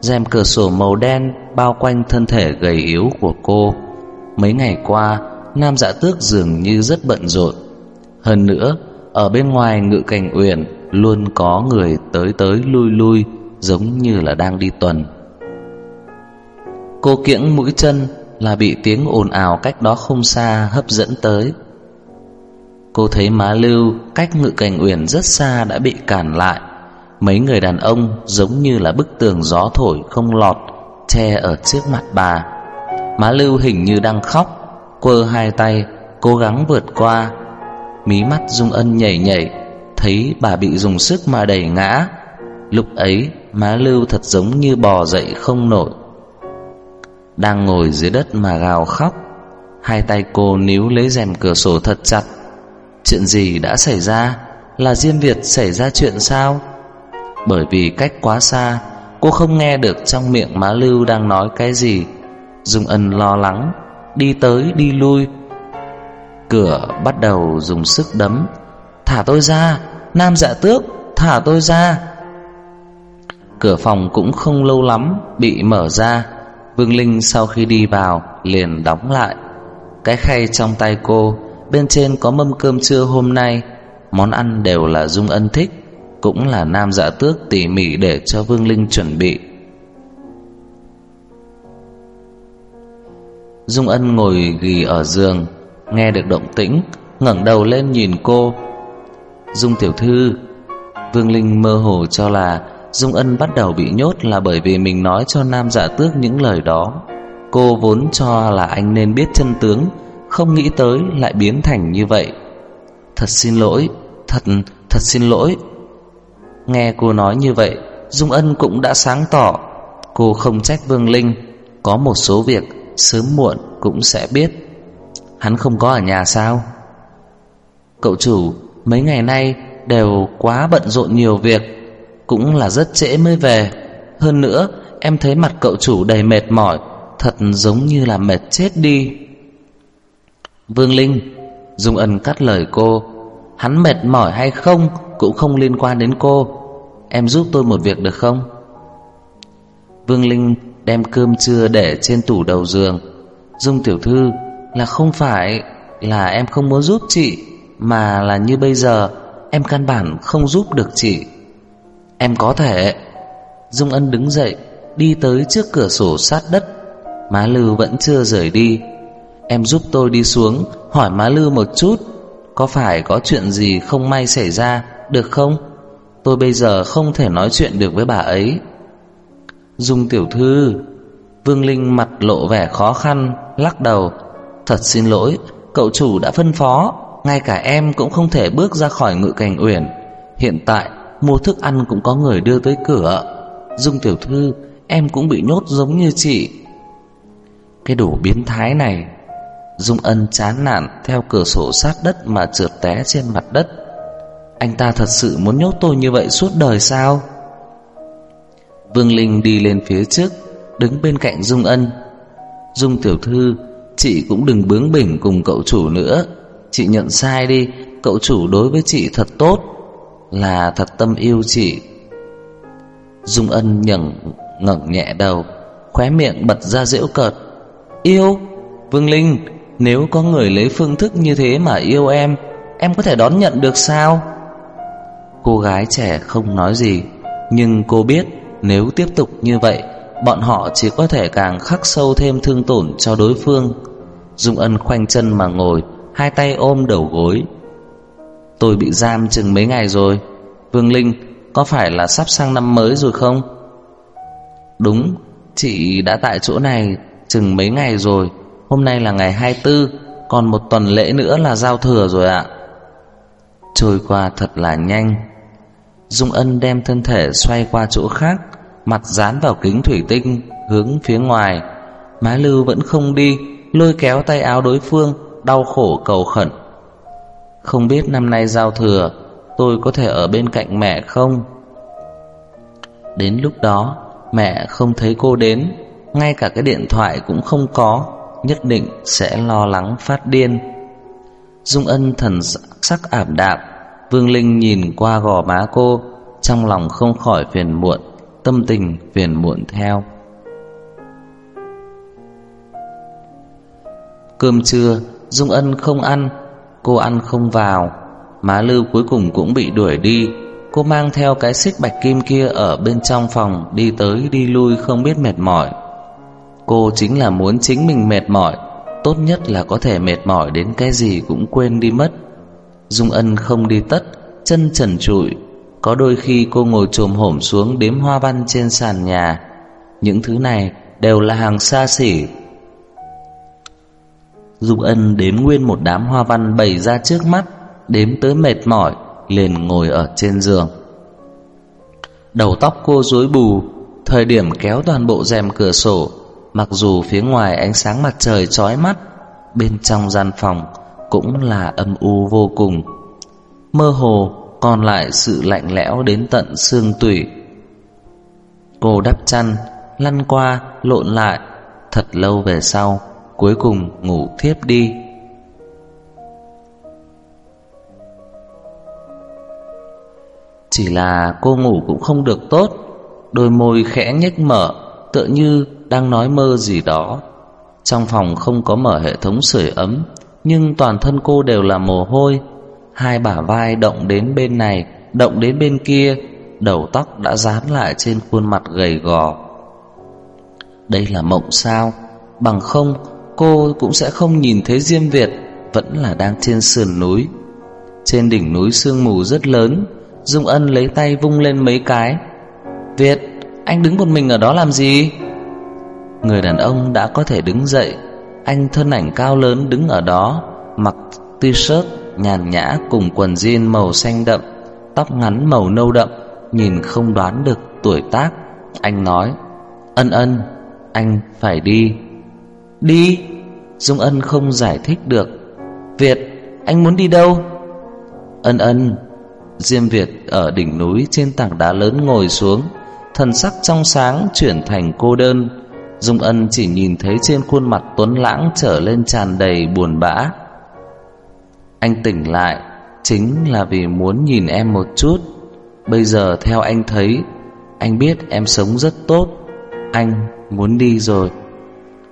rèm cửa sổ màu đen bao quanh thân thể gầy yếu của cô. Mấy ngày qua, Nam Dạ Tước dường như rất bận rộn. Hơn nữa, ở bên ngoài ngự cảnh uyển luôn có người tới tới lui lui giống như là đang đi tuần. Cô kiễng mũi chân là bị tiếng ồn ào cách đó không xa hấp dẫn tới. Cô thấy má lưu cách ngự cảnh uyển rất xa đã bị cản lại. Mấy người đàn ông giống như là bức tường gió thổi không lọt che ở trước mặt bà. Má lưu hình như đang khóc, quơ hai tay cố gắng vượt qua. Mí mắt Dung Ân nhảy nhảy, thấy bà bị dùng sức mà đẩy ngã. Lúc ấy, má lưu thật giống như bò dậy không nổi. Đang ngồi dưới đất mà gào khóc, hai tay cô níu lấy rèm cửa sổ thật chặt. Chuyện gì đã xảy ra? Là Diêm Việt xảy ra chuyện sao? Bởi vì cách quá xa, Cô không nghe được trong miệng má Lưu đang nói cái gì. Dung Ân lo lắng, Đi tới, đi lui. Cửa bắt đầu dùng sức đấm. Thả tôi ra, Nam dạ tước, Thả tôi ra. Cửa phòng cũng không lâu lắm Bị mở ra. Vương Linh sau khi đi vào Liền đóng lại. Cái khay trong tay cô, Bên trên có mâm cơm trưa hôm nay. Món ăn đều là Dung Ân thích cũng là nam dạ tước tỉ mỉ để cho Vương Linh chuẩn bị. Dung Ân ngồi ghì ở giường, nghe được động tĩnh, ngẩng đầu lên nhìn cô. Dung tiểu thư, Vương Linh mơ hồ cho là Dung Ân bắt đầu bị nhốt là bởi vì mình nói cho nam dạ tước những lời đó. Cô vốn cho là anh nên biết chân tướng, không nghĩ tới lại biến thành như vậy. Thật xin lỗi, thật, thật xin lỗi. Nghe cô nói như vậy, Dung Ân cũng đã sáng tỏ. Cô không trách Vương Linh, Có một số việc sớm muộn cũng sẽ biết. Hắn không có ở nhà sao? Cậu chủ, Mấy ngày nay đều quá bận rộn nhiều việc, Cũng là rất trễ mới về. Hơn nữa, Em thấy mặt cậu chủ đầy mệt mỏi, Thật giống như là mệt chết đi. Vương Linh, Dung Ân cắt lời cô, Hắn mệt mỏi hay không? Cũng không liên quan đến cô. Em giúp tôi một việc được không? Vương Linh đem cơm trưa để trên tủ đầu giường. Dung tiểu thư, Là không phải Là em không muốn giúp chị, Mà là như bây giờ, Em căn bản không giúp được chị. Em có thể. Dung Ân đứng dậy, Đi tới trước cửa sổ sát đất. Má Lư vẫn chưa rời đi. Em giúp tôi đi xuống, Hỏi má Lư một chút, Có phải có chuyện gì không may xảy ra? Được không? Tôi bây giờ không thể nói chuyện được với bà ấy. Dung tiểu thư, Vương Linh mặt lộ vẻ khó khăn, Lắc đầu. Thật xin lỗi, Cậu chủ đã phân phó, Ngay cả em cũng không thể bước ra khỏi ngự cảnh uyển. Hiện tại, Mua thức ăn cũng có người đưa tới cửa. Dung tiểu thư, Em cũng bị nhốt giống như chị. Cái đồ biến thái này. Dung ân chán nản, Theo cửa sổ sát đất mà trượt té trên mặt đất anh ta thật sự muốn nhốt tôi như vậy suốt đời sao? Vương Linh đi lên phía trước, Đứng bên cạnh Dung Ân. Dung tiểu thư, Chị cũng đừng bướng bỉnh cùng cậu chủ nữa. Chị nhận sai đi, Cậu chủ đối với chị thật tốt, Là thật tâm yêu chị. Dung Ân nhẫn ngẩng nhẹ đầu, Khóe miệng bật ra giễu cợt. Yêu, Vương Linh, Nếu có người lấy phương thức như thế mà yêu em Em có thể đón nhận được sao? Cô gái trẻ không nói gì, Nhưng cô biết nếu tiếp tục như vậy, Bọn họ chỉ có thể càng khắc sâu thêm thương tổn cho đối phương. Dung Ân khoanh chân mà ngồi, Hai tay ôm đầu gối. Tôi bị giam chừng mấy ngày rồi. Vương Linh, Có phải là sắp sang năm mới rồi không? Đúng, Chị đã tại chỗ này Chừng mấy ngày rồi. Hôm nay là ngày 24 Còn một tuần lễ nữa là giao thừa rồi ạ. Trôi qua thật là nhanh. Dung Ân đem thân thể xoay qua chỗ khác, Mặt dán vào kính thủy tinh, Hướng phía ngoài. Má Lưu vẫn không đi, Lôi kéo tay áo đối phương, Đau khổ cầu khẩn. Không biết năm nay giao thừa, Tôi có thể ở bên cạnh mẹ không? Đến lúc đó, Mẹ không thấy cô đến, Ngay cả cái điện thoại cũng không có, Nhất định sẽ lo lắng phát điên. Dung Ân thần sắc ảm đạm Vương Linh nhìn qua gò má cô, Trong lòng không khỏi phiền muộn, Tâm tình phiền muộn theo. Cơm trưa, Dung Ân không ăn, Cô ăn không vào. Má Lưu cuối cùng cũng bị đuổi đi. Cô mang theo cái xích bạch kim kia Ở bên trong phòng Đi tới đi lui không biết mệt mỏi. Cô chính là muốn chính mình mệt mỏi, Tốt nhất là có thể mệt mỏi Đến cái gì cũng quên đi mất. Dung Ân không đi tất, Chân trần trụi. Có đôi khi cô ngồi trồm hổm xuống Đếm hoa văn trên sàn nhà. Những thứ này đều là hàng xa xỉ. Dung Ân đếm nguyên một đám hoa văn bày ra trước mắt, Đếm tới mệt mỏi, Liền ngồi ở trên giường. Đầu tóc cô rối bù, Thời điểm kéo toàn bộ rèm cửa sổ. Mặc dù phía ngoài ánh sáng mặt trời chói mắt, Bên trong gian phòng cũng là âm u vô cùng. Mơ hồ còn lại sự lạnh lẽo đến tận xương tủy. Cô đắp chăn, Lăn qua, lộn lại, Thật lâu về sau, Cuối cùng ngủ thiếp đi. Chỉ là cô ngủ cũng không được tốt, Đôi môi khẽ nhếch mở, Tựa như đang nói mơ gì đó. Trong phòng không có mở hệ thống sưởi ấm nhưng toàn thân cô đều là mồ hôi. Hai bả vai động đến bên này, Động đến bên kia, Đầu tóc đã dán lại trên khuôn mặt gầy gò. Đây là mộng sao? Bằng không, cô cũng sẽ không nhìn thấy Diêm Việt, Vẫn là đang trên sườn núi. Trên đỉnh núi sương mù rất lớn, Dung Ân lấy tay vung lên mấy cái. Việt, Anh đứng một mình ở đó làm gì? Người đàn ông đã có thể đứng dậy anh thân ảnh cao lớn đứng ở đó, Mặc t-shirt nhàn nhã cùng quần jean màu xanh đậm, Tóc ngắn màu nâu đậm, Nhìn không đoán được tuổi tác. Anh nói, Ân ân, Anh phải đi. Đi? Dung ân không giải thích được. Việt, Anh muốn đi đâu? Ân ân. Diêm Việt ở đỉnh núi trên tảng đá lớn ngồi xuống, Thần sắc trong sáng chuyển thành cô đơn. Dung Ân chỉ nhìn thấy trên khuôn mặt Tuấn Lãng trở lên tràn đầy buồn bã. Anh tỉnh lại Chính là vì muốn nhìn em một chút. Bây giờ theo anh thấy Anh biết em sống rất tốt. Anh muốn đi rồi.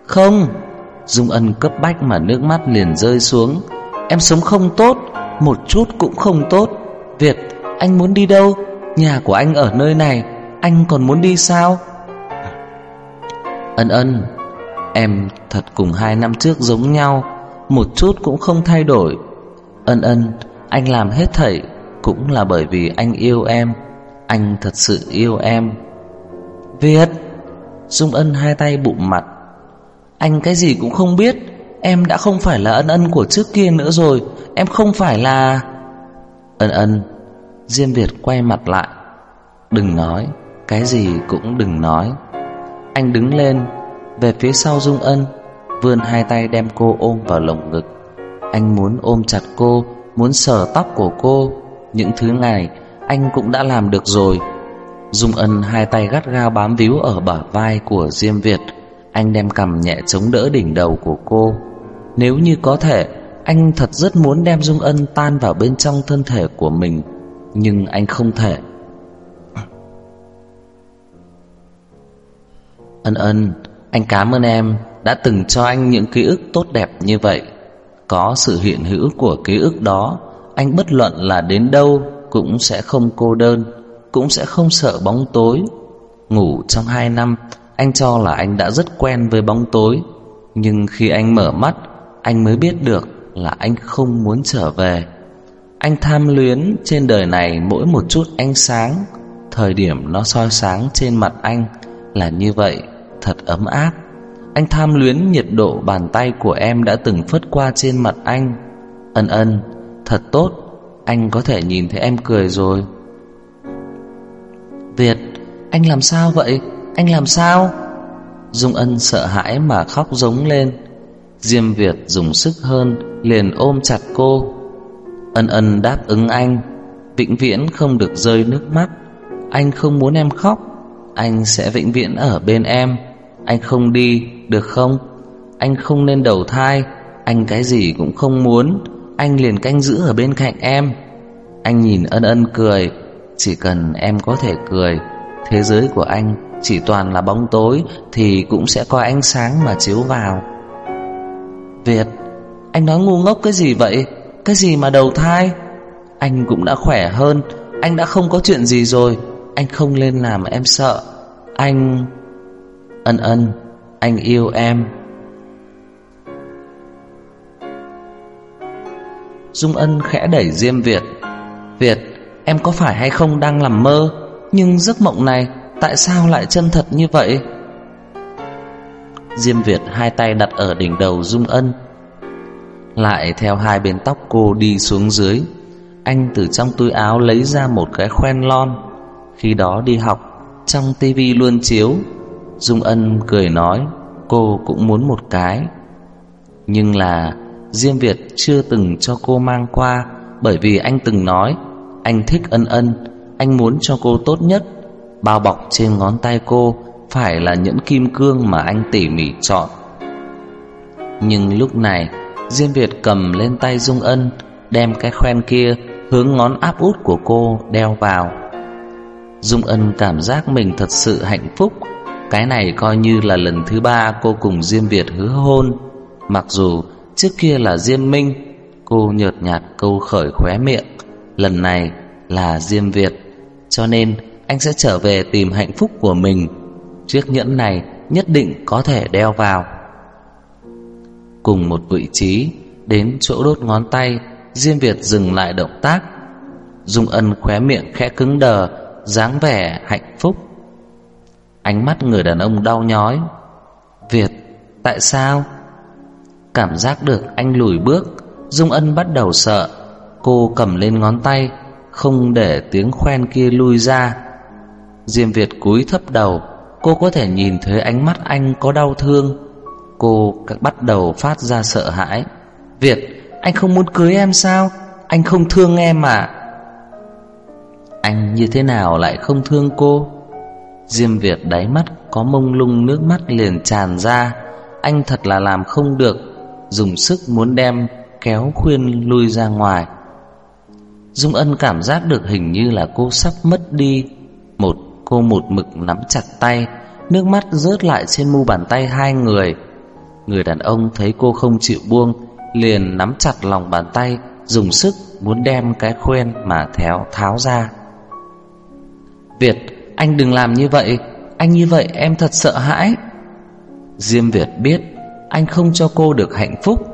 Không! Dung Ân cấp bách mà nước mắt liền rơi xuống. Em sống không tốt Một chút cũng không tốt. Việt, anh muốn đi đâu? Nhà của anh ở nơi này Anh còn muốn đi sao? Ân ân, Em thật cùng hai năm trước giống nhau, Một chút cũng không thay đổi. Ân ân, Anh làm hết thảy Cũng là bởi vì anh yêu em, Anh thật sự yêu em. Việt Dung ân hai tay bụng mặt. Anh cái gì cũng không biết, Em đã không phải là ân ân của trước kia nữa rồi, Em không phải là Ân ân, Diêm Việt quay mặt lại. Đừng nói, Cái gì cũng đừng nói. Anh đứng lên, Về phía sau Dung Ân, Vươn hai tay đem cô ôm vào lồng ngực. Anh muốn ôm chặt cô, Muốn sờ tóc của cô. Những thứ này anh cũng đã làm được rồi. Dung Ân hai tay gắt gao bám víu ở bả vai của Diêm Việt. Anh đem cầm nhẹ chống đỡ đỉnh đầu của cô. Nếu như có thể, Anh thật rất muốn đem Dung Ân tan vào bên trong thân thể của mình. Nhưng anh không thể. Ân ân, Anh cảm ơn em Đã từng cho anh những ký ức tốt đẹp như vậy. Có sự hiện hữu của ký ức đó, Anh bất luận là đến đâu Cũng sẽ không cô đơn, Cũng sẽ không sợ bóng tối. Ngủ trong hai năm, Anh cho là anh đã rất quen với bóng tối. Nhưng khi anh mở mắt, Anh mới biết được là anh không muốn trở về. Anh tham luyến trên đời này mỗi một chút ánh sáng. Thời điểm nó soi sáng trên mặt anh Là như vậy. Thật ấm áp. Anh tham luyến nhiệt độ bàn tay của em đã từng phất qua trên mặt anh. Ân ân, Thật tốt, Anh có thể nhìn thấy em cười rồi. Việt, Anh làm sao vậy? Anh làm sao? Dung ân sợ hãi mà khóc giống lên. Diêm Việt dùng sức hơn, Liền ôm chặt cô. Ân ân đáp ứng anh. Vĩnh viễn không được rơi nước mắt. Anh không muốn em khóc. Anh sẽ vĩnh viễn ở bên em. Anh không đi, được không? Anh không nên đầu thai, Anh cái gì cũng không muốn. Anh liền canh giữ ở bên cạnh em. Anh nhìn ân ân cười, Chỉ cần em có thể cười, Thế giới của anh chỉ toàn là bóng tối Thì cũng sẽ có ánh sáng mà chiếu vào. Việt, Anh nói ngu ngốc cái gì vậy? Cái gì mà đầu thai? Anh cũng đã khỏe hơn, Anh đã không có chuyện gì rồi. Anh không nên làm em sợ. Anh Ân ân, Anh yêu em. Dung Ân khẽ đẩy Diêm Việt. Việt, Em có phải hay không đang nằm mơ? Nhưng giấc mộng này, Tại sao lại chân thật như vậy? Diêm Việt hai tay đặt ở đỉnh đầu Dung Ân. Lại theo hai bên tóc cô đi xuống dưới. Anh từ trong túi áo lấy ra một cái khoen lon. Khi đó đi học, Trong tivi luôn chiếu. Dung Ân cười nói, Cô cũng muốn một cái. Nhưng là Diêm Việt chưa từng cho cô mang qua, Bởi vì anh từng nói, Anh thích ân ân, Anh muốn cho cô tốt nhất. Bao bọc trên ngón tay cô Phải là những kim cương mà anh tỉ mỉ chọn. Nhưng lúc này, Diêm Việt cầm lên tay Dung Ân, Đem cái khoen kia Hướng ngón áp út của cô đeo vào. Dung Ân cảm giác mình thật sự hạnh phúc. Cái này coi như là lần thứ ba cô cùng Diêm Việt hứa hôn. Mặc dù trước kia là Diêm Minh, Cô nhợt nhạt câu khởi khóe miệng. Lần này là Diêm Việt, Cho nên anh sẽ trở về tìm hạnh phúc của mình. Chiếc nhẫn này nhất định có thể đeo vào. Cùng một vị trí, Đến chỗ đốt ngón tay, Diêm Việt dừng lại động tác. Dung ân khóe miệng khẽ cứng đờ, dáng vẻ hạnh phúc. Ánh mắt người đàn ông đau nhói Việt, tại sao? Cảm giác được anh lùi bước Dung ân bắt đầu sợ Cô cầm lên ngón tay Không để tiếng khoen kia lui ra Diêm Việt cúi thấp đầu Cô có thể nhìn thấy ánh mắt anh có đau thương Cô bắt đầu phát ra sợ hãi Việt, anh không muốn cưới em sao? Anh không thương em à? Anh như thế nào lại không thương cô? Diêm Việt đáy mắt có mông lung nước mắt liền tràn ra. Anh thật là làm không được Dùng sức muốn đem kéo khuyên lui ra ngoài. Dung Ân cảm giác được hình như là cô sắp mất đi Một cô một mực nắm chặt tay Nước mắt rớt lại trên mu bàn tay hai người. Người đàn ông thấy cô không chịu buông Liền nắm chặt lòng bàn tay Dùng sức muốn đem cái khuyên mà theo tháo ra. Việt, anh đừng làm như vậy. Anh như vậy em thật sợ hãi. Diêm Việt biết Anh không cho cô được hạnh phúc.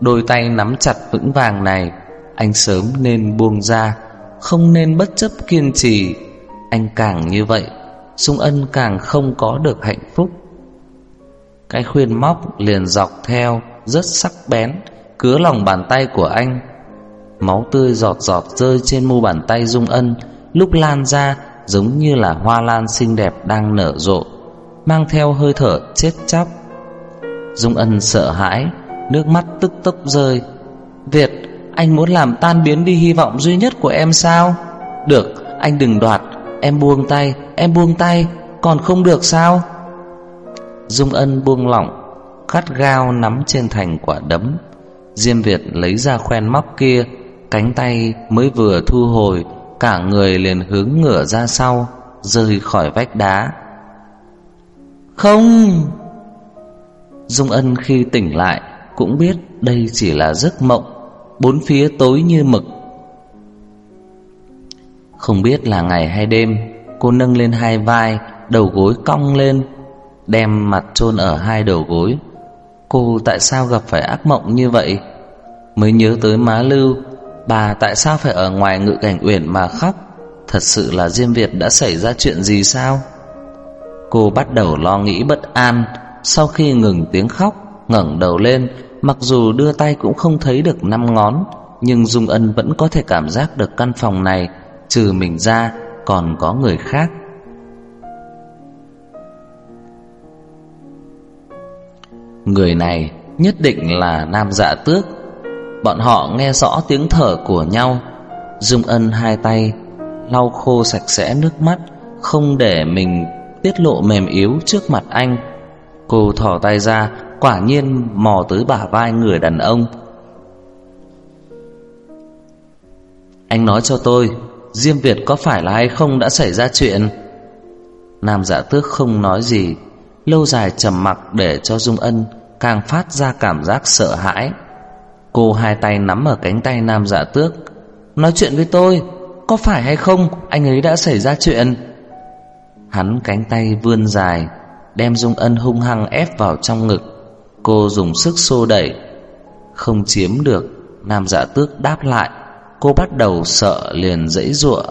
Đôi tay nắm chặt vững vàng này. Anh sớm nên buông ra, Không nên bất chấp kiên trì. Anh càng như vậy Dung Ân càng không có được hạnh phúc. Cái khuyên móc liền dọc theo, Rất sắc bén, Cứa lòng bàn tay của anh. Máu tươi giọt giọt rơi trên mu bàn tay Dung Ân, Lúc lan ra giống như là hoa lan xinh đẹp đang nở rộ, Mang theo hơi thở chết chóc. Dung Ân sợ hãi, Nước mắt tức tốc rơi. Việt, Anh muốn làm tan biến đi hy vọng duy nhất của em sao? Được, Anh đừng đoạt, Em buông tay, Em buông tay, Còn không được sao? Dung Ân buông lỏng Cắt gao nắm trên thành quả đấm. Diêm Việt lấy ra khoen móc kia, Cánh tay mới vừa thu hồi Cả người liền hướng ngửa ra sau Rơi khỏi vách đá. Không! Dung Ân khi tỉnh lại Cũng biết đây chỉ là giấc mộng, Bốn phía tối như mực. Không biết là ngày hay đêm, Cô nâng lên hai vai, Đầu gối cong lên, Đem mặt chôn ở hai đầu gối. Cô tại sao gặp phải ác mộng như vậy? Mới nhớ tới má lưu Bà tại sao phải ở ngoài ngự cảnh uyển mà khóc? Thật sự là Diêm Việt đã xảy ra chuyện gì sao? Cô bắt đầu lo nghĩ bất an. Sau khi ngừng tiếng khóc, ngẩng đầu lên, Mặc dù đưa tay cũng không thấy được năm ngón, Nhưng Dung Ân vẫn có thể cảm giác được căn phòng này, Trừ mình ra còn có người khác. Người này nhất định là Nam Dạ Tước. Bọn họ nghe rõ tiếng thở của nhau. Dung Ân hai tay lau khô sạch sẽ nước mắt, Không để mình tiết lộ mềm yếu trước mặt anh. Cô thỏ tay ra, Quả nhiên mò tới bả vai người đàn ông. Anh nói cho tôi, Diêm Việt có phải là hay không đã xảy ra chuyện? Nam giả tước không nói gì, Lâu dài trầm mặc để cho Dung Ân Càng phát ra cảm giác sợ hãi. Cô hai tay nắm ở cánh tay Nam dạ tước. Nói chuyện với tôi, Có phải hay không? Anh ấy đã xảy ra chuyện. Hắn cánh tay vươn dài, Đem Dung Ân hung hăng ép vào trong ngực. Cô dùng sức xô đẩy. Không chiếm được, Nam dạ tước đáp lại. Cô bắt đầu sợ liền dãy giụa.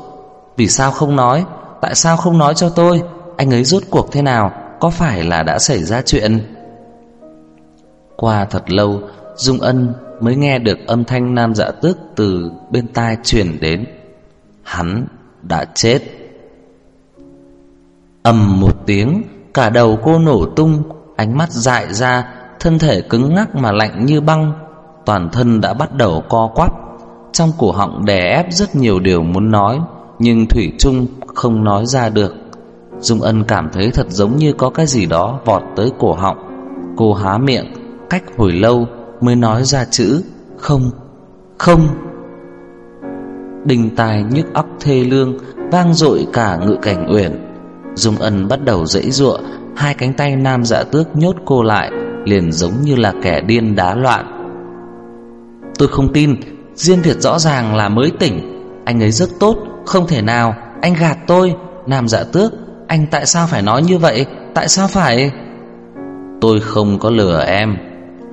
Vì sao không nói? Tại sao không nói cho tôi? Anh ấy rốt cuộc thế nào? Có phải là đã xảy ra chuyện? Qua thật lâu Dung Ân mới nghe được âm thanh nam dạ tước từ bên tai truyền đến. Hắn đã chết. ầm một tiếng, cả đầu cô nổ tung, ánh mắt dại ra, thân thể cứng ngắc mà lạnh như băng, toàn thân đã bắt đầu co quắp. Trong cổ họng đè ép rất nhiều điều muốn nói, nhưng Thủy Trung không nói ra được. Dung Ân cảm thấy thật giống như có cái gì đó vọt tới cổ họng. Cô há miệng, cách hồi lâu mới nói ra chữ không, không. Đình tài nhức óc thê lương vang dội cả ngự cảnh uyển. Dung Ân bắt đầu dãy giụa, hai cánh tay nam dạ tước nhốt cô lại, liền giống như là kẻ điên đá loạn. Tôi không tin, Diên Việt rõ ràng là mới tỉnh, anh ấy rất tốt, không thể nào, anh gạt tôi, nam dạ tước, anh tại sao phải nói như vậy, tại sao phải? Tôi không có lừa em,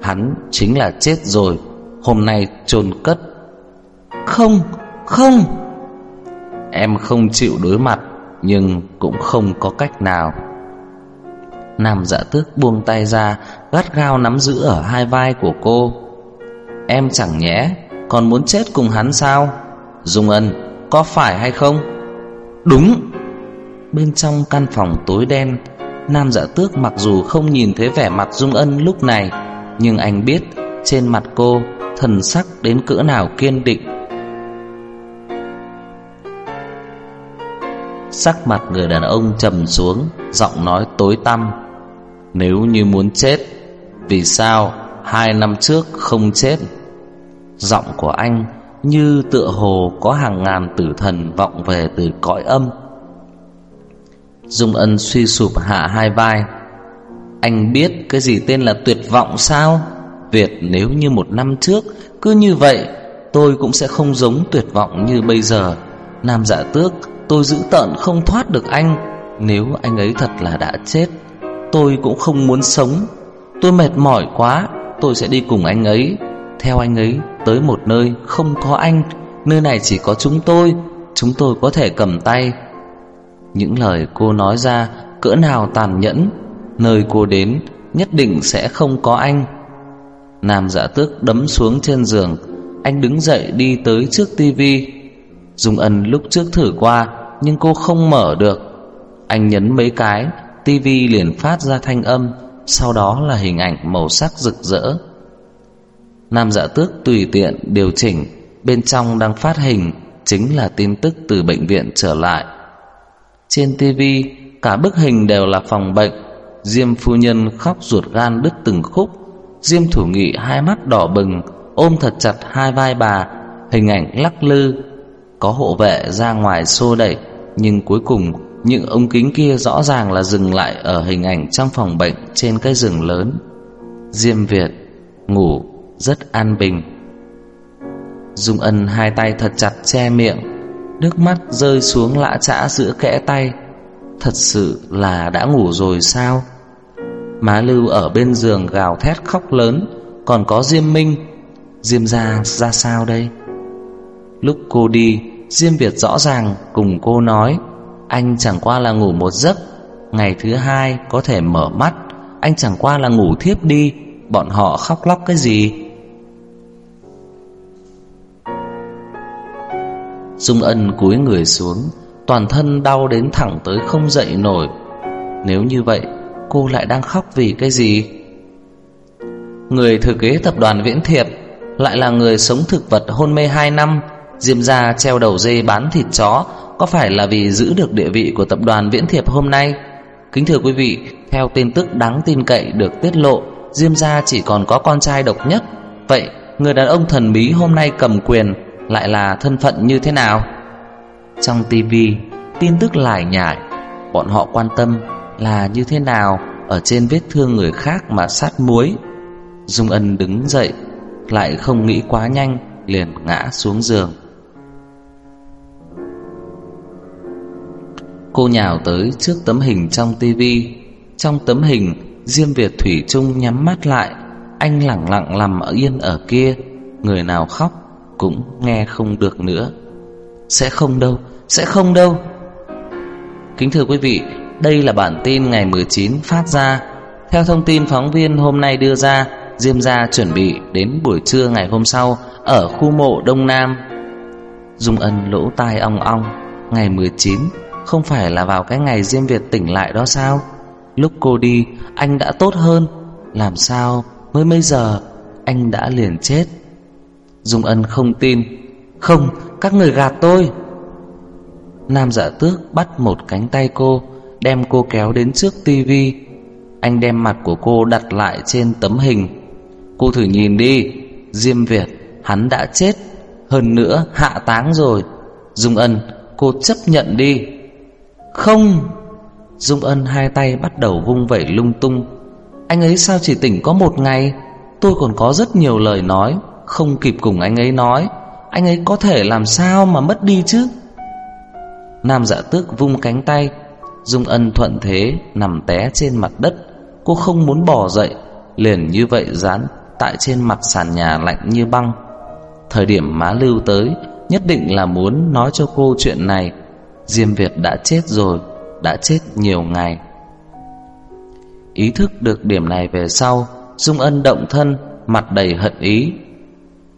hắn chính là chết rồi, hôm nay chôn cất. Không, không. Em không chịu đối mặt, nhưng cũng không có cách nào. Nam dạ tước buông tay ra, gắt gao nắm giữ ở hai vai của cô. Em chẳng nhẽ còn muốn chết cùng hắn sao? Dung Ân, có phải hay không? Đúng. Bên trong căn phòng tối đen, Nam dạ tước mặc dù không nhìn thấy vẻ mặt Dung Ân lúc này, nhưng anh biết trên mặt cô thần sắc đến cỡ nào kiên định. Sắc mặt người đàn ông trầm xuống, giọng nói tối tăm. Nếu như muốn chết, vì sao hai năm trước không chết? Giọng của anh như tựa hồ có hàng ngàn tử thần vọng về từ cõi âm. Dung Ân suy sụp hạ hai vai. Anh biết cái gì tên là tuyệt vọng sao? Việt, nếu như một năm trước, Cứ như vậy, Tôi cũng sẽ không giống tuyệt vọng như bây giờ. Nam dạ tước, Tôi giữ tận không thoát được anh. Nếu anh ấy thật là đã chết, Tôi cũng không muốn sống. Tôi mệt mỏi quá, Tôi sẽ đi cùng anh ấy. Theo anh ấy, tới một nơi không có anh. Nơi này chỉ có chúng tôi Chúng tôi có thể cầm tay. Những lời cô nói ra, Cỡ nào tàn nhẫn Nơi cô đến, nhất định sẽ không có anh. Nam dạ tước đấm xuống trên giường. Anh đứng dậy đi tới trước tivi Dung Ân lúc trước thử qua, Nhưng cô không mở được. Anh nhấn mấy cái tivi liền phát ra thanh âm, Sau đó là hình ảnh màu sắc rực rỡ. Nam dạ tước tùy tiện điều chỉnh, Bên trong đang phát hình, Chính là tin tức từ bệnh viện trở lại. Trên tivi Cả bức hình đều là phòng bệnh Diêm phu nhân khóc ruột gan đứt từng khúc. Diêm thủ nghị hai mắt đỏ bừng, Ôm thật chặt hai vai bà. Hình ảnh lắc lư, Có hộ vệ ra ngoài xô đẩy. Nhưng cuối cùng, những ống kính kia rõ ràng là dừng lại Ở hình ảnh trong phòng bệnh Trên cái giường lớn. Diêm Việt ngủ rất an bình. Dung Ân hai tay thật chặt che miệng, Nước mắt rơi xuống lã chã giữa kẽ tay. Thật sự là đã ngủ rồi sao? Má Lưu ở bên giường gào thét khóc lớn, Còn có Diêm Minh. Diêm gia ra sao đây? Lúc cô đi, Diêm Việt rõ ràng cùng cô nói, Anh chẳng qua là ngủ một giấc, Ngày thứ hai có thể mở mắt, Anh chẳng qua là ngủ thiếp đi, Bọn họ khóc lóc cái gì? Dung Ân cúi người xuống Toàn thân đau đến thẳng tới không dậy nổi. Nếu như vậy, Cô lại đang khóc vì cái gì? Người thừa kế tập đoàn Viễn Thiệp Lại là người sống thực vật hôn mê 2 năm, Diêm gia treo đầu dê bán thịt chó, Có phải là vì giữ được địa vị của tập đoàn Viễn Thiệp hôm nay? Kính thưa quý vị, Theo tin tức đáng tin cậy được tiết lộ, Diêm gia chỉ còn có con trai độc nhất. Vậy, người đàn ông thần bí hôm nay cầm quyền Lại là thân phận như thế nào? Trong tivi Tin tức lải nhải, Bọn họ quan tâm là như thế nào Ở trên vết thương người khác mà sát muối. Dung Ân đứng dậy, Lại không nghĩ quá nhanh, Liền ngã xuống giường. Cô nhào tới trước tấm hình trong tivi Trong tấm hình, Diêm Việt Thủy Trung nhắm mắt lại, Anh lặng lặng nằm ở yên ở kia, Người nào khóc Cũng nghe không được nữa. Sẽ không đâu. Sẽ không đâu. Kính thưa quý vị, Đây là bản tin ngày 19 phát ra. Theo thông tin phóng viên hôm nay đưa ra, Diêm gia chuẩn bị đến buổi trưa ngày hôm sau Ở khu mộ Đông Nam. Dung Ân lỗ tai ong ong, Ngày 19 Không phải là vào cái ngày Diêm Việt tỉnh lại đó sao? Lúc cô đi, Anh đã tốt hơn, Làm sao mới mấy giờ Anh đã liền chết? Dung Ân không tin, Không, các người gạt tôi. Nam dạ tước bắt một cánh tay cô, Đem cô kéo đến trước tivi Anh đem mặt của cô đặt lại trên tấm hình. Cô thử nhìn đi, Diêm Việt, Hắn đã chết, Hơn nữa hạ táng rồi. Dung Ân, Cô chấp nhận đi. Không! Dung Ân hai tay bắt đầu vung vẩy lung tung. Anh ấy sao chỉ tỉnh có một ngày? Tôi còn có rất nhiều lời nói, Không kịp cùng anh ấy nói. Anh ấy có thể làm sao mà mất đi chứ? Nam dạ tước vung cánh tay Dung Ân thuận thế Nằm té trên mặt đất. Cô không muốn bỏ dậy, Liền như vậy dán tại trên mặt sàn nhà lạnh như băng. Thời điểm má lưu tới, Nhất định là muốn nói cho cô chuyện này. Diêm Việt đã chết rồi, Đã chết nhiều ngày. Ý thức được điểm này về sau, Dung Ân động thân, Mặt đầy hận ý.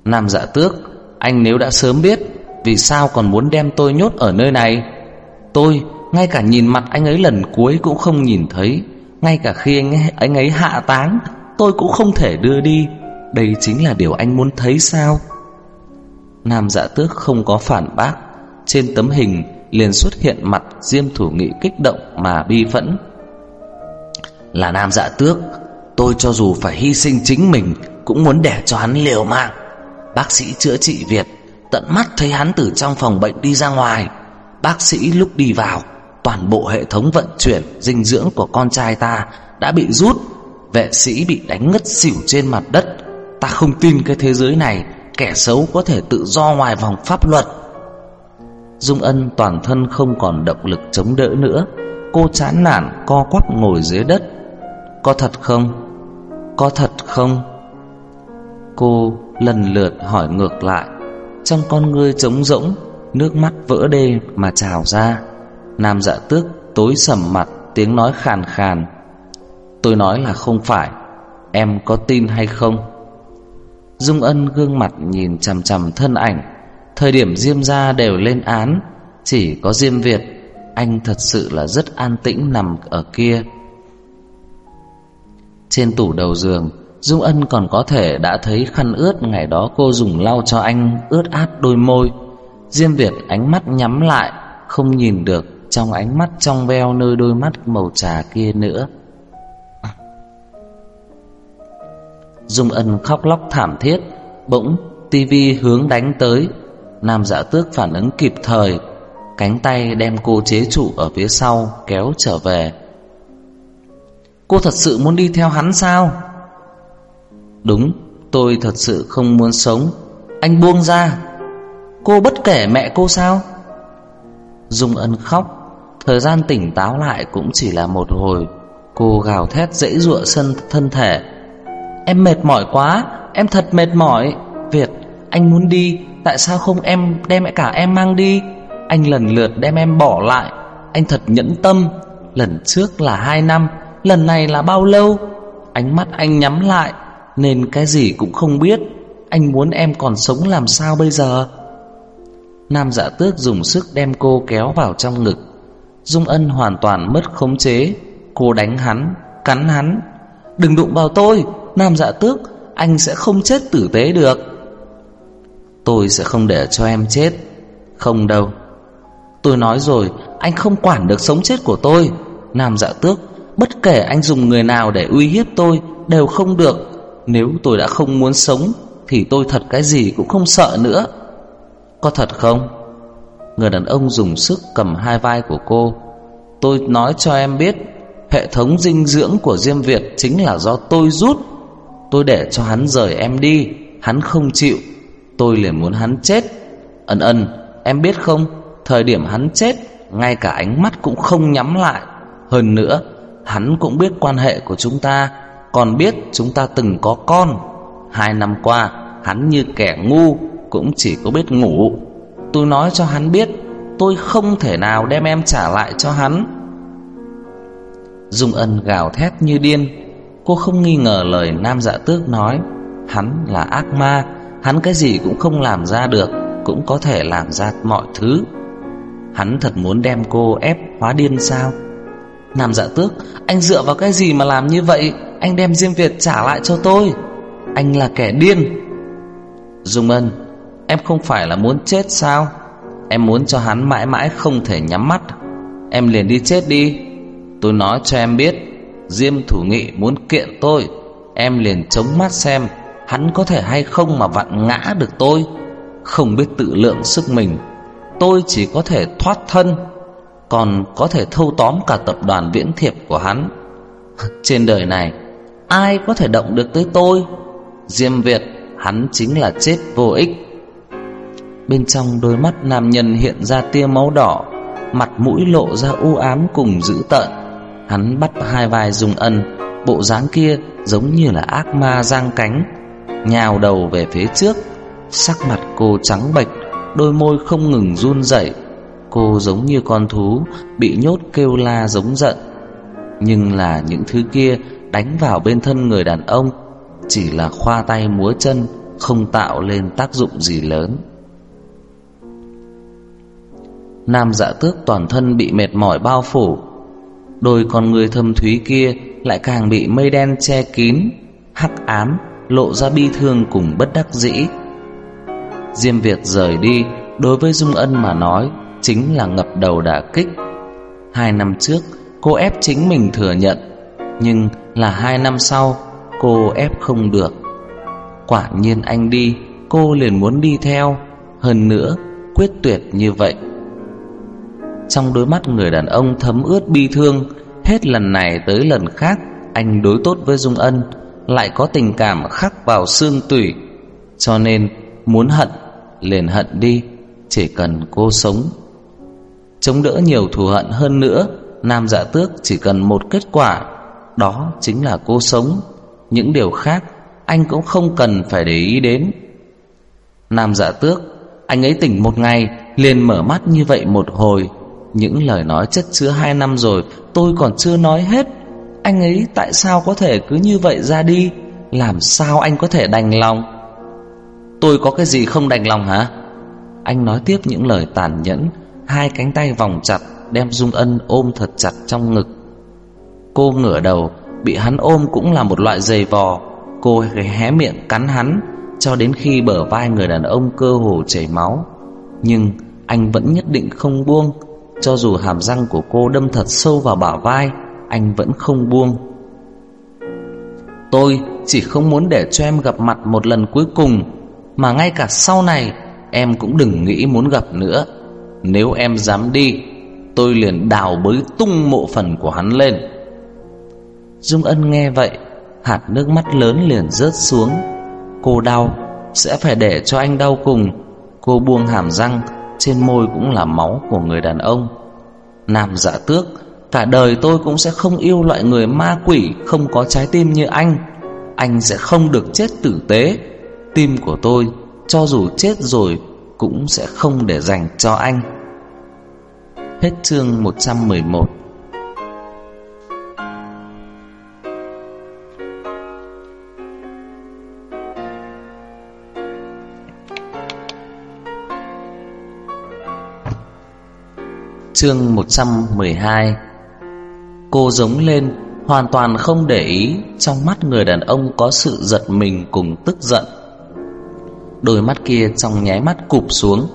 Nam dạ tước, Anh nếu đã sớm biết vì sao còn muốn đem tôi nhốt ở nơi này? Tôi ngay cả nhìn mặt anh ấy lần cuối cũng không nhìn thấy. Ngay cả khi anh ấy, anh ấy hạ táng Tôi cũng không thể đưa đi. Đây chính là điều anh muốn thấy sao? Nam dạ tước không có phản bác. Trên tấm hình liền xuất hiện mặt Diêm thủ nghị kích động mà bi phẫn. Là nam dạ tước Tôi cho dù phải hy sinh chính mình Cũng muốn để cho hắn liều mạng. Bác sĩ chữa trị Việt Tận mắt thấy hắn từ trong phòng bệnh đi ra ngoài. Bác sĩ lúc đi vào, Toàn bộ hệ thống vận chuyển, Dinh dưỡng của con trai ta Đã bị rút. Vệ sĩ bị đánh ngất xỉu trên mặt đất. Ta không tin cái thế giới này, Kẻ xấu có thể tự do ngoài vòng pháp luật. Dung Ân toàn thân không còn động lực chống đỡ nữa. Cô chán nản, co quắp ngồi dưới đất. Có thật không? Có thật không? Cô lần lượt hỏi ngược lại. Trong con ngươi trống rỗng, Nước mắt vỡ đê mà trào ra. Nam dạ tước tối sầm mặt, Tiếng nói khàn khàn. Tôi nói là không phải, Em có tin hay không? Dung Ân gương mặt nhìn chằm chằm thân ảnh. Thời điểm Diêm gia đều lên án, Chỉ có Diêm Việt, Anh thật sự là rất an tĩnh nằm ở kia. Trên tủ đầu giường Dung Ân còn có thể đã thấy khăn ướt Ngày đó cô dùng lau cho anh ướt át đôi môi. Diêm Việt ánh mắt nhắm lại, Không nhìn được trong ánh mắt trong veo nơi đôi mắt màu trà kia nữa. Dung Ân khóc lóc thảm thiết, Bỗng tivi hướng đánh tới. Nam dạ tước phản ứng kịp thời, Cánh tay đem cô chế trụ ở phía sau, Kéo trở về. Cô thật sự muốn đi theo hắn sao? Đúng, Tôi thật sự không muốn sống. Anh buông ra. Cô bất kể mẹ cô sao? Dung Ân khóc. Thời gian tỉnh táo lại cũng chỉ là một hồi. Cô gào thét dãy dụa sân thân thể. Em mệt mỏi quá, Em thật mệt mỏi. Việt, anh muốn đi, Tại sao không em đem cả em mang đi? Anh lần lượt đem em bỏ lại. Anh thật nhẫn tâm. Lần trước là hai năm, Lần này là bao lâu? Ánh mắt anh nhắm lại. Nên cái gì cũng không biết. Anh muốn em còn sống làm sao bây giờ? Nam dạ tước dùng sức đem cô kéo vào trong ngực. Dung ân hoàn toàn mất khống chế. Cô đánh hắn, Cắn hắn. Đừng đụng vào tôi, Nam dạ tước. Anh sẽ không chết tử tế được. Tôi sẽ không để cho em chết. Không đâu. Tôi nói rồi, Anh không quản được sống chết của tôi. Nam dạ tước, Bất kể anh dùng người nào để uy hiếp tôi, Đều không được. Nếu tôi đã không muốn sống, Thì tôi thật cái gì cũng không sợ nữa. Có thật không? Người đàn ông dùng sức cầm hai vai của cô. Tôi nói cho em biết, Hệ thống dinh dưỡng của Diêm Việt Chính là do tôi rút. Tôi để cho hắn rời em đi, Hắn không chịu. Tôi liền muốn hắn chết. Ân ân, em biết không? Thời điểm hắn chết, Ngay cả ánh mắt cũng không nhắm lại. Hơn nữa, Hắn cũng biết quan hệ của chúng ta. Còn biết chúng ta từng có con. Hai năm qua, Hắn như kẻ ngu, Cũng chỉ có biết ngủ. Tôi nói cho hắn biết, Tôi không thể nào đem em trả lại cho hắn. Dung Ân gào thét như điên. Cô không nghi ngờ lời nam dạ tước nói. Hắn là ác ma, Hắn cái gì cũng không làm ra được, Cũng có thể làm ra mọi thứ. Hắn thật muốn đem cô ép hóa điên sao? Nam dạ tước, Anh dựa vào cái gì mà làm như vậy? Anh đem Diêm Việt trả lại cho tôi. Anh là kẻ điên. Dung Ân, Em không phải là muốn chết sao? Em muốn cho hắn mãi mãi không thể nhắm mắt. Em liền đi chết đi. Tôi nói cho em biết, Diêm thủ nghị muốn kiện tôi. Em liền chống mắt xem, Hắn có thể hay không mà vặn ngã được tôi. Không biết tự lượng sức mình, Tôi chỉ có thể thoát thân, Còn có thể thâu tóm cả tập đoàn viễn thiệp của hắn. Trên đời này Ai có thể động được tới tôi? Diêm Việt, Hắn chính là chết vô ích. Bên trong đôi mắt nam nhân hiện ra tia máu đỏ, Mặt mũi lộ ra u ám cùng dữ tợn. Hắn bắt hai vai dùng ân, Bộ dáng kia giống như là ác ma giang cánh, Nhào đầu về phía trước. Sắc mặt cô trắng bệch, Đôi môi không ngừng run rẩy. Cô giống như con thú Bị nhốt kêu la giống giận. Nhưng là những thứ kia Đánh vào bên thân người đàn ông, Chỉ là khoa tay múa chân, Không tạo lên tác dụng gì lớn. Nam dạ tước toàn thân bị mệt mỏi bao phủ, Đôi con người thâm thúy kia Lại càng bị mây đen che kín, Hắc ám Lộ ra bi thương cùng bất đắc dĩ. Diêm Việt rời đi, Đối với Dung Ân mà nói, Chính là ngập đầu đả kích. Hai năm trước, Cô ép chính mình thừa nhận, Nhưng là hai năm sau, Cô ép không được. Quả nhiên anh đi, Cô liền muốn đi theo. Hơn nữa, quyết tuyệt như vậy. Trong đôi mắt người đàn ông thấm ướt bi thương, Hết lần này tới lần khác, Anh đối tốt với Dung Ân, Lại có tình cảm khắc vào xương tủy. Cho nên, muốn hận, liền hận đi, Chỉ cần cô sống. Chống đỡ nhiều thù hận hơn nữa, Nam dạ tước chỉ cần một kết quả đó chính là cô sống. Những điều khác, Anh cũng không cần phải để ý đến. Nam giả tước, Anh ấy tỉnh một ngày, liền mở mắt như vậy một hồi. Những lời nói chất chứa hai năm rồi, Tôi còn chưa nói hết. Anh ấy tại sao có thể cứ như vậy ra đi? Làm sao anh có thể đành lòng? Tôi có cái gì không đành lòng hả? Anh nói tiếp những lời tàn nhẫn, Hai cánh tay vòng chặt, Đem Dung Ân ôm thật chặt trong ngực. Cô ngửa đầu, Bị hắn ôm cũng là một loại dày vò. Cô hé miệng cắn hắn, Cho đến khi bờ vai người đàn ông cơ hồ chảy máu. Nhưng anh vẫn nhất định không buông. Cho dù hàm răng của cô đâm thật sâu vào bả vai, Anh vẫn không buông. Tôi chỉ không muốn để cho em gặp mặt một lần cuối cùng, Mà ngay cả sau này, Em cũng đừng nghĩ muốn gặp nữa. Nếu em dám đi, Tôi liền đào bới tung mộ phần của hắn lên. Dung Ân nghe vậy, Hạt nước mắt lớn liền rớt xuống. Cô đau, Sẽ phải để cho anh đau cùng. Cô buông hàm răng, trên môi cũng là máu của người đàn ông. Nam dạ tước, Cả đời tôi cũng sẽ không yêu loại người ma quỷ Không có trái tim như anh. Anh sẽ không được chết tử tế. Tim của tôi, Cho dù chết rồi, Cũng sẽ không để dành cho anh. Hết chương 111 Chương 112 Cô giống lên, Hoàn toàn không để ý Trong mắt người đàn ông có sự giật mình cùng tức giận. Đôi mắt kia trong nháy mắt cụp xuống.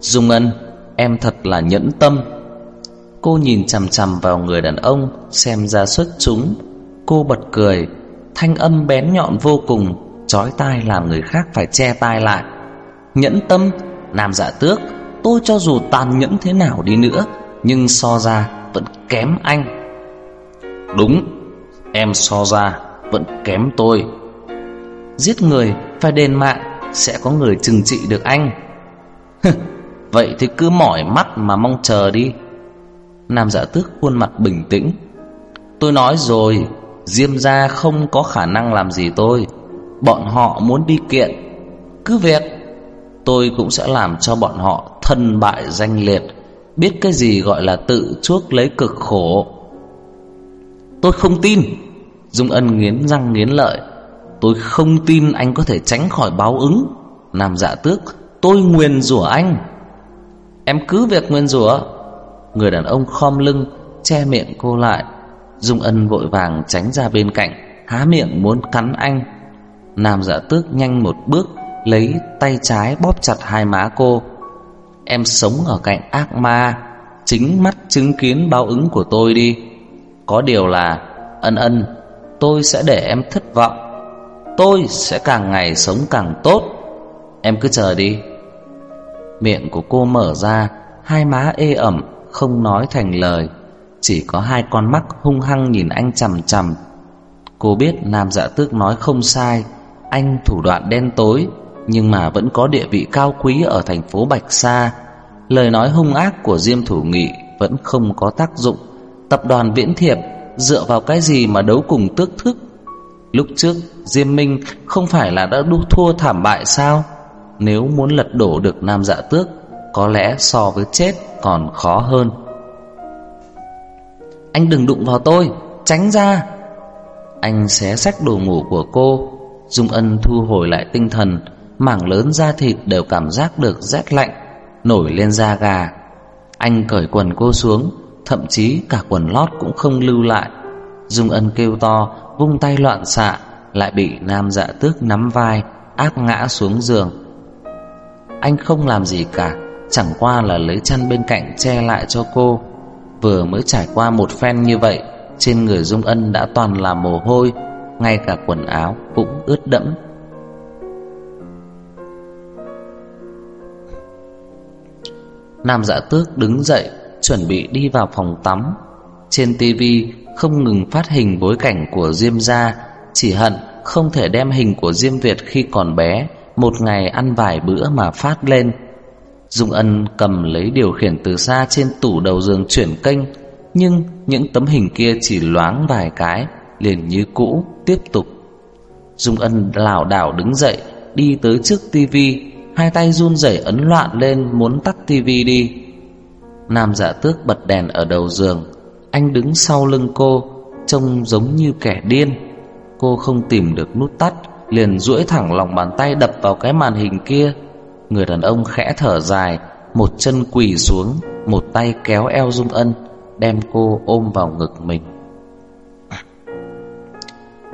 Dung Ân, Em thật là nhẫn tâm. Cô nhìn chằm chằm vào người đàn ông, Xem ra xuất chúng. Cô bật cười, Thanh âm bén nhọn vô cùng, Chói tai làm người khác phải che tai lại. Nhẫn tâm, Nam giả tước, Tôi cho dù tàn nhẫn thế nào đi nữa nhưng so ra vẫn kém anh. Đúng, Em so ra vẫn kém tôi. Giết người phải đền mạng Sẽ có người trừng trị được anh. Vậy thì cứ mỏi mắt mà mong chờ đi. Nam giả tước khuôn mặt bình tĩnh. Tôi nói rồi, Diêm gia không có khả năng làm gì tôi. Bọn họ muốn đi kiện. Cứ việc, Tôi cũng sẽ làm cho bọn họ thân bại danh liệt. Biết cái gì gọi là tự chuốc lấy cực khổ. Tôi không tin. Dung Ân nghiến răng nghiến lợi. Tôi không tin anh có thể tránh khỏi báo ứng. Nam dạ tước, Tôi nguyền rủa anh. Em cứ việc nguyền rủa. Người đàn ông khom lưng, Che miệng cô lại. Dung Ân vội vàng tránh ra bên cạnh, Há miệng muốn cắn anh. Nam dạ tước nhanh một bước, Lấy tay trái bóp chặt hai má cô. Em sống ở cạnh ác ma, Chính mắt chứng kiến báo ứng của tôi đi. Có điều là, Ân ân, Tôi sẽ để em thất vọng. Tôi sẽ càng ngày sống càng tốt. Em cứ chờ đi. Miệng của cô mở ra, Hai má ê ẩm, Không nói thành lời. Chỉ có hai con mắt hung hăng nhìn anh chằm chằm. Cô biết nam dạ tước nói không sai, Anh thủ đoạn đen tối. Nhưng mà vẫn có địa vị cao quý Ở thành phố Bạch Sa. Lời nói hung ác của Diêm Thủ Nghị Vẫn không có tác dụng. Tập đoàn Viễn Thiệp Dựa vào cái gì mà đấu cùng tước thức? Lúc trước, Diêm Minh không phải là đã đu thua thảm bại sao? Nếu muốn lật đổ được Nam Dạ Tước, Có lẽ so với chết còn khó hơn. Anh đừng đụng vào tôi, Tránh ra. Anh xé sách đồ ngủ của cô Dung Ân thu hồi lại tinh thần. Mảng lớn da thịt đều cảm giác được rét lạnh, Nổi lên da gà. Anh cởi quần cô xuống, Thậm chí cả quần lót cũng không lưu lại. Dung Ân kêu to, Vung tay loạn xạ, Lại bị nam dạ tước nắm vai, Áp ngã xuống giường. Anh không làm gì cả, Chẳng qua là lấy chăn bên cạnh che lại cho cô. Vừa mới trải qua một phen như vậy, Trên người Dung Ân đã toàn là mồ hôi, Ngay cả quần áo cũng ướt đẫm. Nam dạ tước đứng dậy Chuẩn bị đi vào phòng tắm Trên tivi không ngừng phát hình bối cảnh của Diêm gia, chỉ hận không thể đem hình của Diêm Việt khi còn bé, một ngày ăn vài bữa mà phát lên. Dung Ân cầm lấy điều khiển từ xa trên tủ đầu giường chuyển kênh, nhưng những tấm hình kia chỉ loáng vài cái, liền như cũ tiếp tục. Dung Ân lảo đảo đứng dậy, đi tới trước tivi, hai tay run rẩy ấn loạn lên muốn tắt tivi đi. Nam Dạ Tước bật đèn ở đầu giường, anh đứng sau lưng cô Trông giống như kẻ điên. Cô không tìm được nút tắt Liền duỗi thẳng lòng bàn tay đập vào cái màn hình kia. Người đàn ông khẽ thở dài Một chân quỳ xuống Một tay kéo eo Dung Ân Đem cô ôm vào ngực mình.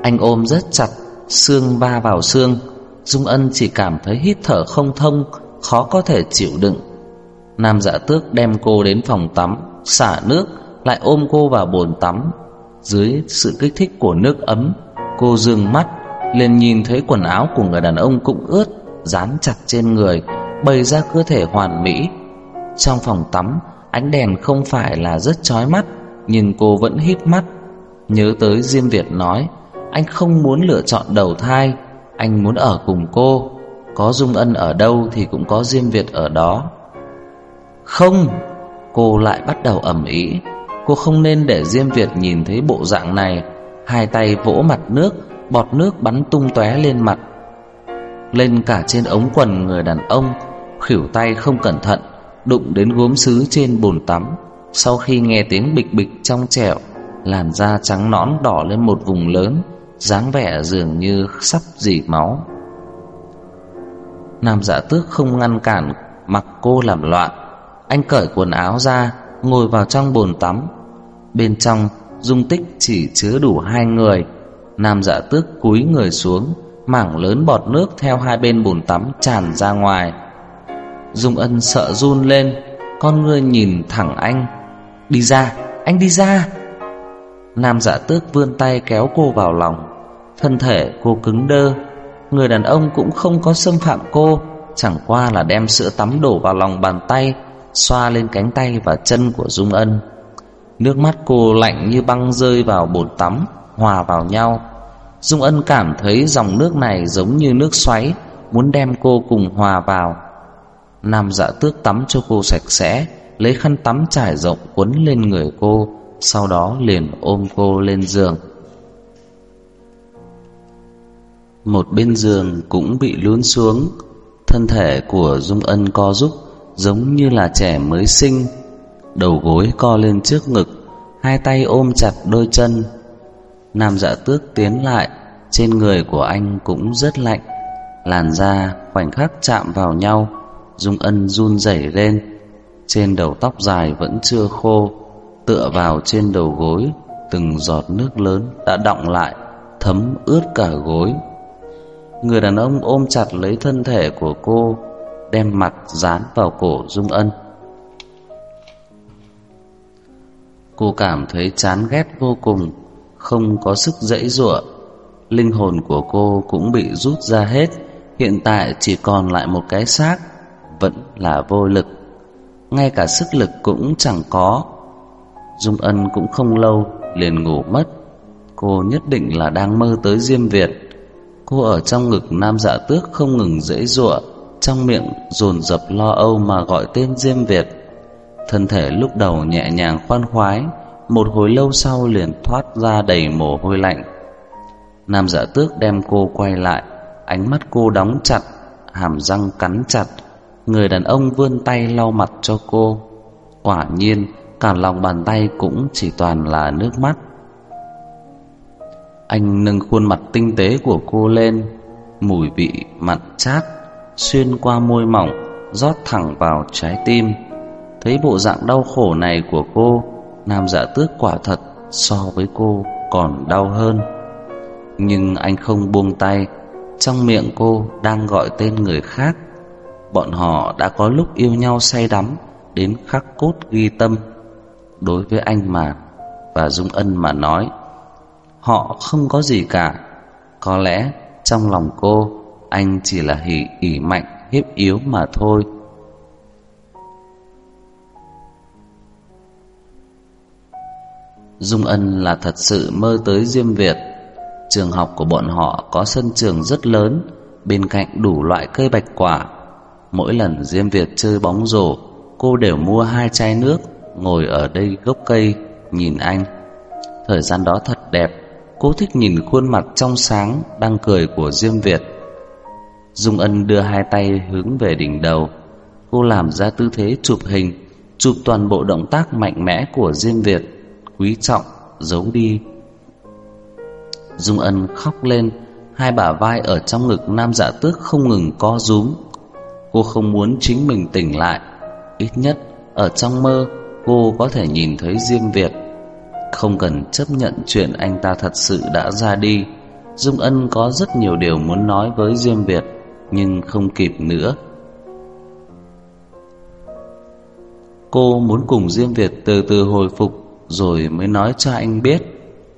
Anh ôm rất chặt Xương va vào xương. Dung Ân chỉ cảm thấy hít thở không thông Khó có thể chịu đựng Nam dạ tước đem cô đến phòng tắm Xả nước lại ôm cô vào bồn tắm. Dưới sự kích thích của nước ấm, cô dương mắt, liền nhìn thấy quần áo của người đàn ông cũng ướt, dán chặt trên người, bày ra cơ thể hoàn mỹ. Trong phòng tắm, ánh đèn không phải là rất chói mắt, nhưng cô vẫn hít mắt. Nhớ tới Diêm Việt nói, anh không muốn lựa chọn đầu thai, anh muốn ở cùng cô. Có Dung Ân ở đâu thì cũng có Diêm Việt ở đó. Không, cô lại bắt đầu ẩm ý. Cô không nên để Diêm Việt nhìn thấy bộ dạng này Hai tay vỗ mặt nước Bọt nước bắn tung tóe lên mặt Lên cả trên ống quần người đàn ông Khỉu tay không cẩn thận Đụng đến gốm sứ trên bồn tắm Sau khi nghe tiếng bịch bịch trong trẻo Làn da trắng nõn đỏ lên một vùng lớn dáng vẻ dường như sắp dỉ máu. Nam giả tước không ngăn cản Mặc cô làm loạn. Anh cởi quần áo ra Ngồi vào trong bồn tắm. Bên trong dung tích chỉ chứa đủ hai người. Nam dạ tước cúi người xuống Mảng lớn bọt nước theo hai bên bồn tắm tràn ra ngoài. Dung ân sợ run lên Con ngươi nhìn thẳng anh. Đi ra, anh đi ra. Nam dạ tước vươn tay kéo cô vào lòng. Thân thể cô cứng đơ, Người đàn ông cũng không có xâm phạm cô, Chẳng qua là đem sữa tắm đổ vào lòng bàn tay, Xoa lên cánh tay và chân của Dung Ân. Nước mắt cô lạnh như băng rơi vào bồn tắm, Hòa vào nhau. Dung Ân cảm thấy dòng nước này giống như nước xoáy, Muốn đem cô cùng hòa vào. Nam dạ tước tắm cho cô sạch sẽ, Lấy khăn tắm trải rộng quấn lên người cô. Sau đó liền ôm cô lên giường. Một bên giường cũng bị lún xuống, Thân thể của Dung Ân co rúc Giống như là trẻ mới sinh, Đầu gối co lên trước ngực, Hai tay ôm chặt đôi chân. Nam dạ tước tiến lại, Trên người của anh cũng rất lạnh, Làn da khoảnh khắc chạm vào nhau, Dung Ân run rẩy lên, Trên đầu tóc dài vẫn chưa khô. Tựa vào trên đầu gối, Từng giọt nước lớn đã đọng lại, Thấm ướt cả gối. Người đàn ông ôm chặt lấy thân thể của cô, Đem mặt dán vào cổ Dung Ân. Cô cảm thấy chán ghét vô cùng, Không có sức dãy giụa. Linh hồn của cô cũng bị rút ra hết, Hiện tại chỉ còn lại một cái xác, Vẫn là vô lực. Ngay cả sức lực cũng chẳng có. Dung Ân cũng không lâu liền ngủ mất. Cô nhất định là đang mơ tới Diêm Việt. Cô ở trong ngực nam dạ tước không ngừng dễ dụa, Trong miệng dồn dập lo âu mà gọi tên Diêm Việt. Thân thể lúc đầu nhẹ nhàng khoan khoái, Một hồi lâu sau liền thoát ra đầy mồ hôi lạnh. Nam dạ tước đem cô quay lại, Ánh mắt cô đóng chặt, Hàm răng cắn chặt. Người đàn ông vươn tay lau mặt cho cô. Quả nhiên Cả lòng bàn tay cũng chỉ toàn là nước mắt. Anh nâng khuôn mặt tinh tế của cô lên, Mùi vị mặn chát, Xuyên qua môi mỏng, Rót thẳng vào trái tim. Thấy bộ dạng đau khổ này của cô, Nam dạ tước quả thật So với cô còn đau hơn. Nhưng anh không buông tay, Trong miệng cô đang gọi tên người khác. Bọn họ đã có lúc yêu nhau say đắm, Đến khắc cốt ghi tâm. Đối với anh mà, Và Dung Ân mà nói, Họ không có gì cả. Có lẽ trong lòng cô, Anh chỉ là hỉ ỉ mạnh, hiếp yếu mà thôi. Dung Ân là thật sự mơ tới Diêm Việt. Trường học của bọn họ có sân trường rất lớn, Bên cạnh đủ loại cây bạch quả. Mỗi lần Diêm Việt chơi bóng rổ, Cô đều mua hai chai nước Ngồi ở đây gốc cây, Nhìn anh. Thời gian đó thật đẹp, Cô thích nhìn khuôn mặt trong sáng, Đang cười của Diêm Việt. Dung Ân đưa hai tay hướng về đỉnh đầu. Cô làm ra tư thế chụp hình, Chụp toàn bộ động tác mạnh mẽ của Diêm Việt, Quý trọng, Giấu đi. Dung Ân khóc lên, Hai bả vai ở trong ngực nam dạ tước không ngừng co rúm. Cô không muốn chính mình tỉnh lại, Ít nhất ở trong mơ Cô có thể nhìn thấy Diêm Việt Không cần chấp nhận chuyện anh ta thật sự đã ra đi. Dung Ân có rất nhiều điều muốn nói với Diêm Việt Nhưng không kịp nữa. Cô muốn cùng Diêm Việt từ từ hồi phục Rồi mới nói cho anh biết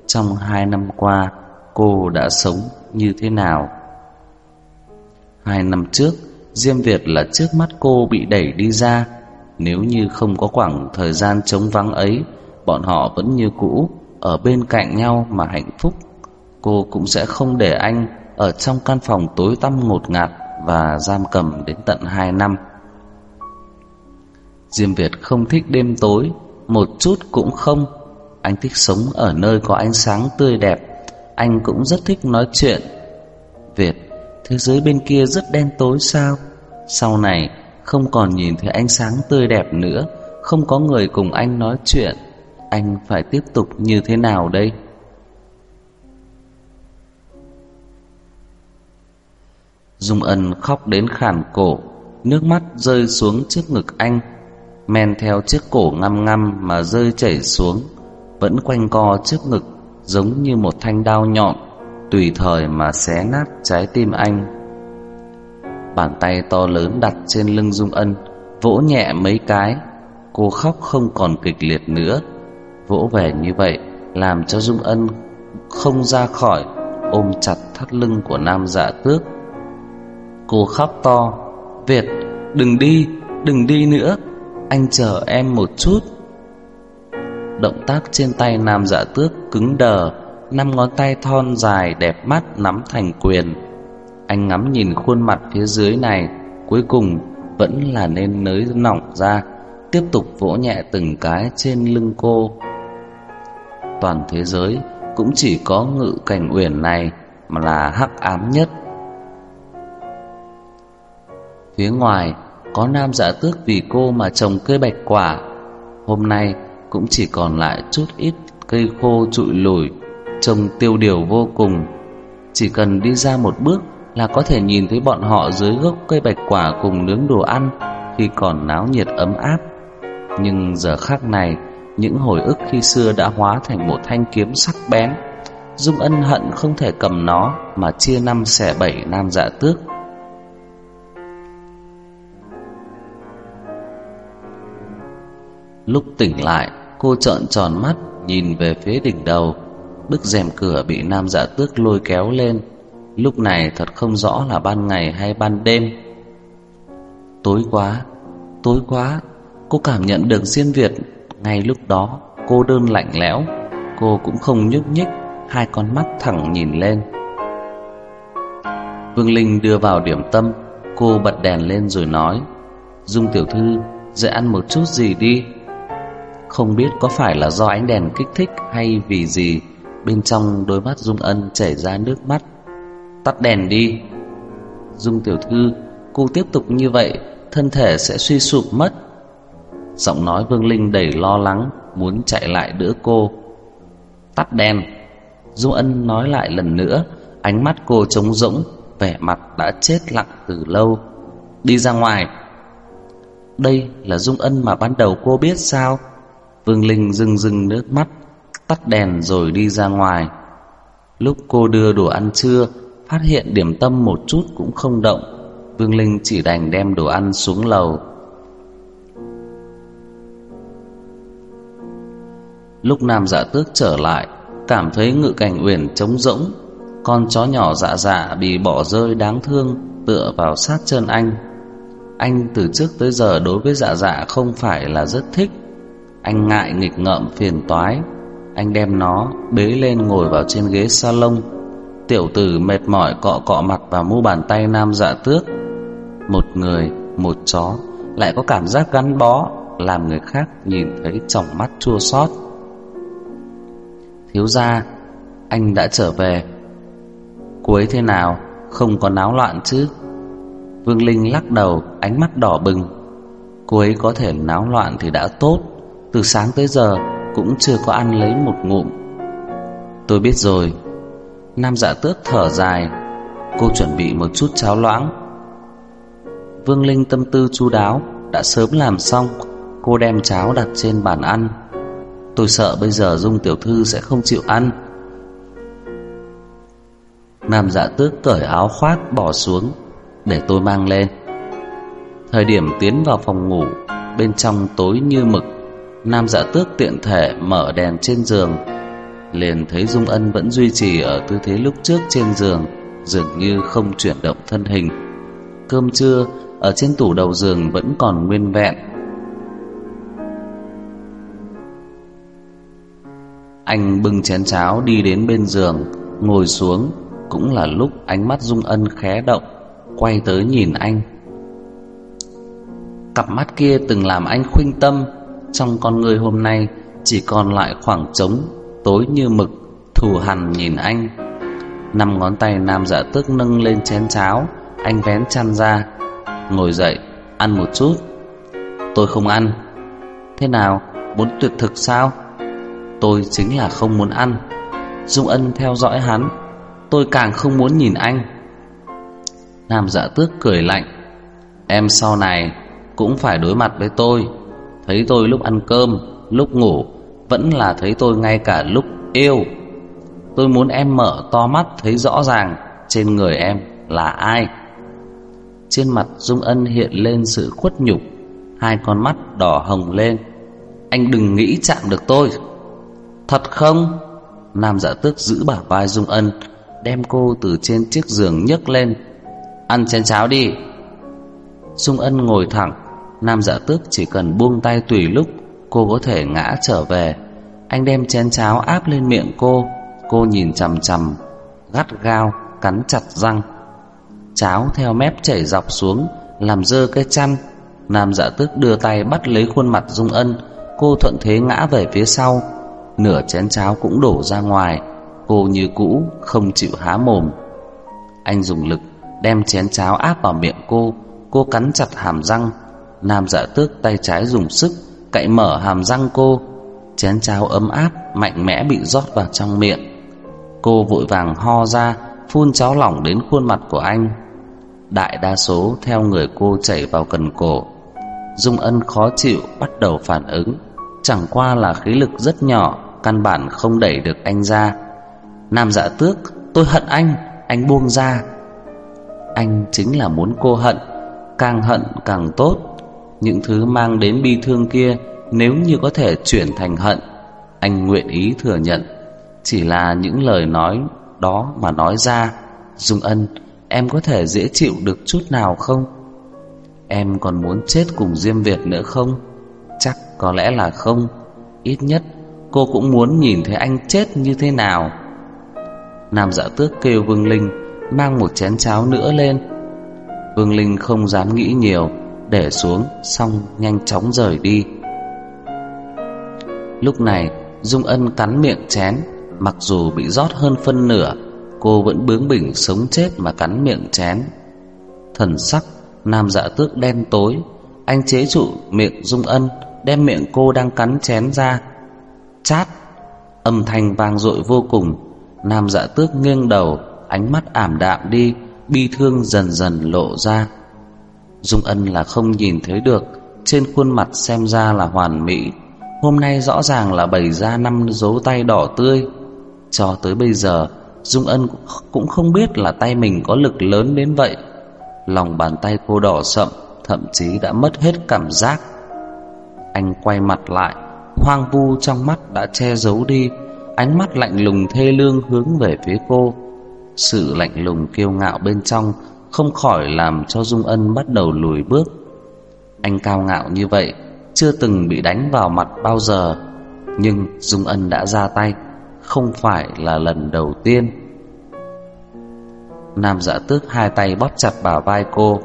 Trong hai năm qua Cô đã sống như thế nào. Hai năm trước Diêm Việt là trước mắt cô bị đẩy đi ra. Nếu như không có khoảng thời gian trống vắng ấy, Bọn họ vẫn như cũ, Ở bên cạnh nhau mà hạnh phúc. Cô cũng sẽ không để anh Ở trong căn phòng tối tăm ngột ngạt Và giam cầm đến tận hai năm. Diêm Việt không thích đêm tối, Một chút cũng không. Anh thích sống ở nơi có ánh sáng tươi đẹp. Anh cũng rất thích nói chuyện. Việt, Thế giới bên kia rất đen tối sao? Sau này không còn nhìn thấy ánh sáng tươi đẹp nữa, Không có người cùng anh nói chuyện. Anh phải tiếp tục như thế nào đây? Dung Ân khóc đến khàn cổ, Nước mắt rơi xuống trước ngực anh, Men theo chiếc cổ ngăm ngăm mà rơi chảy xuống, Vẫn quanh co trước ngực, Giống như một thanh đao nhọn, Tùy thời mà xé nát trái tim anh. Bàn tay to lớn đặt trên lưng Dung Ân, Vỗ nhẹ mấy cái. Cô khóc không còn kịch liệt nữa. Vỗ về như vậy Làm cho Dung Ân không ra khỏi, Ôm chặt thắt lưng của nam dạ tước. Cô khóc to, Việt, đừng đi Đừng đi nữa, Anh chờ em một chút. Động tác trên tay nam dạ tước cứng đờ, Năm ngón tay thon dài đẹp mắt nắm thành quyền. Anh ngắm nhìn khuôn mặt phía dưới này, Cuối cùng vẫn là nên nới nọng ra, Tiếp tục vỗ nhẹ từng cái trên lưng cô. Toàn thế giới cũng chỉ có ngự cảnh uyển này Mà là hắc ám nhất. Phía ngoài, có nam dạ tước vì cô mà trồng cây bạch quả. Hôm nay cũng chỉ còn lại chút ít cây khô trụi lủi Trông tiêu điều vô cùng. Chỉ cần đi ra một bước là có thể nhìn thấy bọn họ dưới gốc cây bạch quả cùng nướng đồ ăn Khi còn náo nhiệt ấm áp Nhưng giờ khắc này Những hồi ức khi xưa đã hóa thành một thanh kiếm sắc bén Dung ân hận không thể cầm nó Mà chia năm xẻ bảy nam dạ tước Lúc tỉnh lại, cô trợn tròn mắt nhìn về phía đỉnh đầu. Bức rèm cửa bị nam dạ tước lôi kéo lên. Lúc này thật không rõ là ban ngày hay ban đêm. Tối quá, tối quá, cô cảm nhận được Diên Việt. Ngay lúc đó, cô đơn lạnh lẽo, cô cũng không nhúc nhích, hai con mắt thẳng nhìn lên. Vương Linh đưa vào điểm tâm, cô bật đèn lên rồi nói: "Dung tiểu thư, dậy ăn một chút gì đi." Không biết có phải là do ánh đèn kích thích hay vì gì Bên trong đôi mắt Dung Ân chảy ra nước mắt Tắt đèn đi. Dung tiểu thư, Cô tiếp tục như vậy, Thân thể sẽ suy sụp mất. Giọng nói Vương Linh đầy lo lắng, Muốn chạy lại đỡ cô. Tắt đèn. Dung Ân nói lại lần nữa, Ánh mắt cô trống rỗng, Vẻ mặt đã chết lặng từ lâu. Đi ra ngoài. Đây là Dung Ân mà ban đầu cô biết sao? Vương Linh rưng rưng nước mắt, Tắt đèn rồi đi ra ngoài. Lúc cô đưa đồ ăn trưa Phát hiện điểm tâm một chút cũng không động. Vương Linh chỉ đành đem đồ ăn xuống lầu. Lúc Nam dạ tước trở lại, Cảm thấy ngự cảnh uyển trống rỗng. Con chó nhỏ dạ dạ bị bỏ rơi đáng thương, Tựa vào sát chân anh. Anh từ trước tới giờ đối với dạ dạ không phải là rất thích. Anh ngại nghịch ngợm phiền toái. Anh đem nó bế lên ngồi vào trên ghế salon. Tiểu tử mệt mỏi cọ cọ mặt vào mu bàn tay nam dạ tước. Một người, một chó Lại có cảm giác gắn bó Làm người khác nhìn thấy trong mắt chua xót. Thiếu gia Anh đã trở về. Cuối thế nào Không có náo loạn chứ? Vương Linh lắc đầu Ánh mắt đỏ bừng. Cô ấy có thể náo loạn thì đã tốt. Từ sáng tới giờ Cũng chưa có ăn lấy một ngụm. Tôi biết rồi Nam dạ tước thở dài. Cô chuẩn bị một chút cháo loãng. Vương Linh tâm tư chu đáo, Đã sớm làm xong. Cô đem cháo đặt trên bàn ăn. Tôi sợ bây giờ Dung Tiểu Thư sẽ không chịu ăn. Nam dạ tước cởi áo khoác bỏ xuống, Để tôi mang lên. Thời điểm tiến vào phòng ngủ, Bên trong tối như mực, Nam dạ tước tiện thể mở đèn trên giường. Liền thấy Dung Ân vẫn duy trì ở tư thế lúc trước trên giường, Dường như không chuyển động thân hình. Cơm trưa, ở trên tủ đầu giường vẫn còn nguyên vẹn. Anh bưng chén cháo đi đến bên giường, Ngồi xuống. Cũng là lúc ánh mắt Dung Ân khé động, Quay tới nhìn anh. Cặp mắt kia từng làm anh khuynh tâm. Trong con người hôm nay, chỉ còn lại khoảng trống Tối như mực, Thù hằn nhìn anh. Năm ngón tay nam dạ tước nâng lên chén cháo, Anh vén chăn ra, Ngồi dậy, Ăn một chút. Tôi không ăn. Thế nào, Muốn tuyệt thực sao? Tôi chính là không muốn ăn. Dung Ân theo dõi hắn, Tôi càng không muốn nhìn anh. Nam dạ tước cười lạnh. Em sau này Cũng phải đối mặt với tôi. Thấy tôi lúc ăn cơm, Lúc ngủ vẫn là thấy tôi ngay cả lúc yêu. Tôi muốn em mở to mắt Thấy rõ ràng Trên người em là ai. Trên mặt Dung Ân hiện lên sự khuất nhục, Hai con mắt đỏ hồng lên. Anh đừng nghĩ chạm được tôi. Thật không? Nam dạ tước giữ bả vai Dung Ân, Đem cô từ trên chiếc giường nhấc lên. Ăn chén cháo đi. Dung Ân ngồi thẳng, Nam dạ tước chỉ cần buông tay tùy lúc. Cô có thể ngã trở về. Anh đem chén cháo áp lên miệng cô. Cô nhìn chằm chằm, Gắt gao, Cắn chặt răng. Cháo theo mép chảy dọc xuống, Làm dơ cái chăn. Nam dạ tước đưa tay bắt lấy khuôn mặt Dung Ân. Cô thuận thế ngã về phía sau. Nửa chén cháo cũng đổ ra ngoài. Cô như cũ, Không chịu há mồm. Anh dùng lực đem chén cháo áp vào miệng cô. Cô cắn chặt hàm răng. Nam dạ tước tay trái dùng sức Cậy mở hàm răng cô, Chén cháo ấm áp, Mạnh mẽ bị rót vào trong miệng. Cô vội vàng ho ra, Phun cháo lỏng đến khuôn mặt của anh. Đại đa số theo người cô chảy vào cần cổ. Dung Ân khó chịu, bắt đầu phản ứng. Chẳng qua là khí lực rất nhỏ, Căn bản không đẩy được anh ra. Nam dạ tước, Tôi hận anh Anh buông ra. Anh chính là muốn cô hận, Càng hận càng tốt. Những thứ mang đến bi thương kia Nếu như có thể chuyển thành hận, Anh nguyện ý thừa nhận. Chỉ là những lời nói đó mà nói ra, Dung Ân, Em có thể dễ chịu được chút nào không? Em còn muốn chết cùng Diêm Việt nữa không? Chắc có lẽ là không. Ít nhất, cô cũng muốn nhìn thấy anh chết như thế nào. Nam dạ tước kêu Vương Linh, Mang một chén cháo nữa lên. Vương Linh không dám nghĩ nhiều để xuống, xong nhanh chóng rời đi. Lúc này, Dung Ân cắn miệng chén, Mặc dù bị rót hơn phân nửa, Cô vẫn bướng bỉnh sống chết mà cắn miệng chén. Thần sắc, Nam dạ tước đen tối, Anh chế trụ miệng Dung Ân, Đem miệng cô đang cắn chén ra. Chát! Âm thanh vang dội vô cùng, Nam dạ tước nghiêng đầu, Ánh mắt ảm đạm đi, Bi thương dần dần lộ ra. Dung Ân là không nhìn thấy được, Trên khuôn mặt xem ra là hoàn mỹ. Hôm nay rõ ràng là bày ra năm dấu tay đỏ tươi. Cho tới bây giờ, Dung Ân cũng không biết là tay mình có lực lớn đến vậy. Lòng bàn tay cô đỏ sậm, Thậm chí đã mất hết cảm giác. Anh quay mặt lại, Hoang vu trong mắt đã che giấu đi, Ánh mắt lạnh lùng thê lương hướng về phía cô. Sự lạnh lùng kiêu ngạo bên trong không khỏi làm cho Dung Ân bắt đầu lùi bước. Anh cao ngạo như vậy, Chưa từng bị đánh vào mặt bao giờ. Nhưng Dung Ân đã ra tay, Không phải là lần đầu tiên. Nam dạ tước hai tay bóp chặt vào vai cô.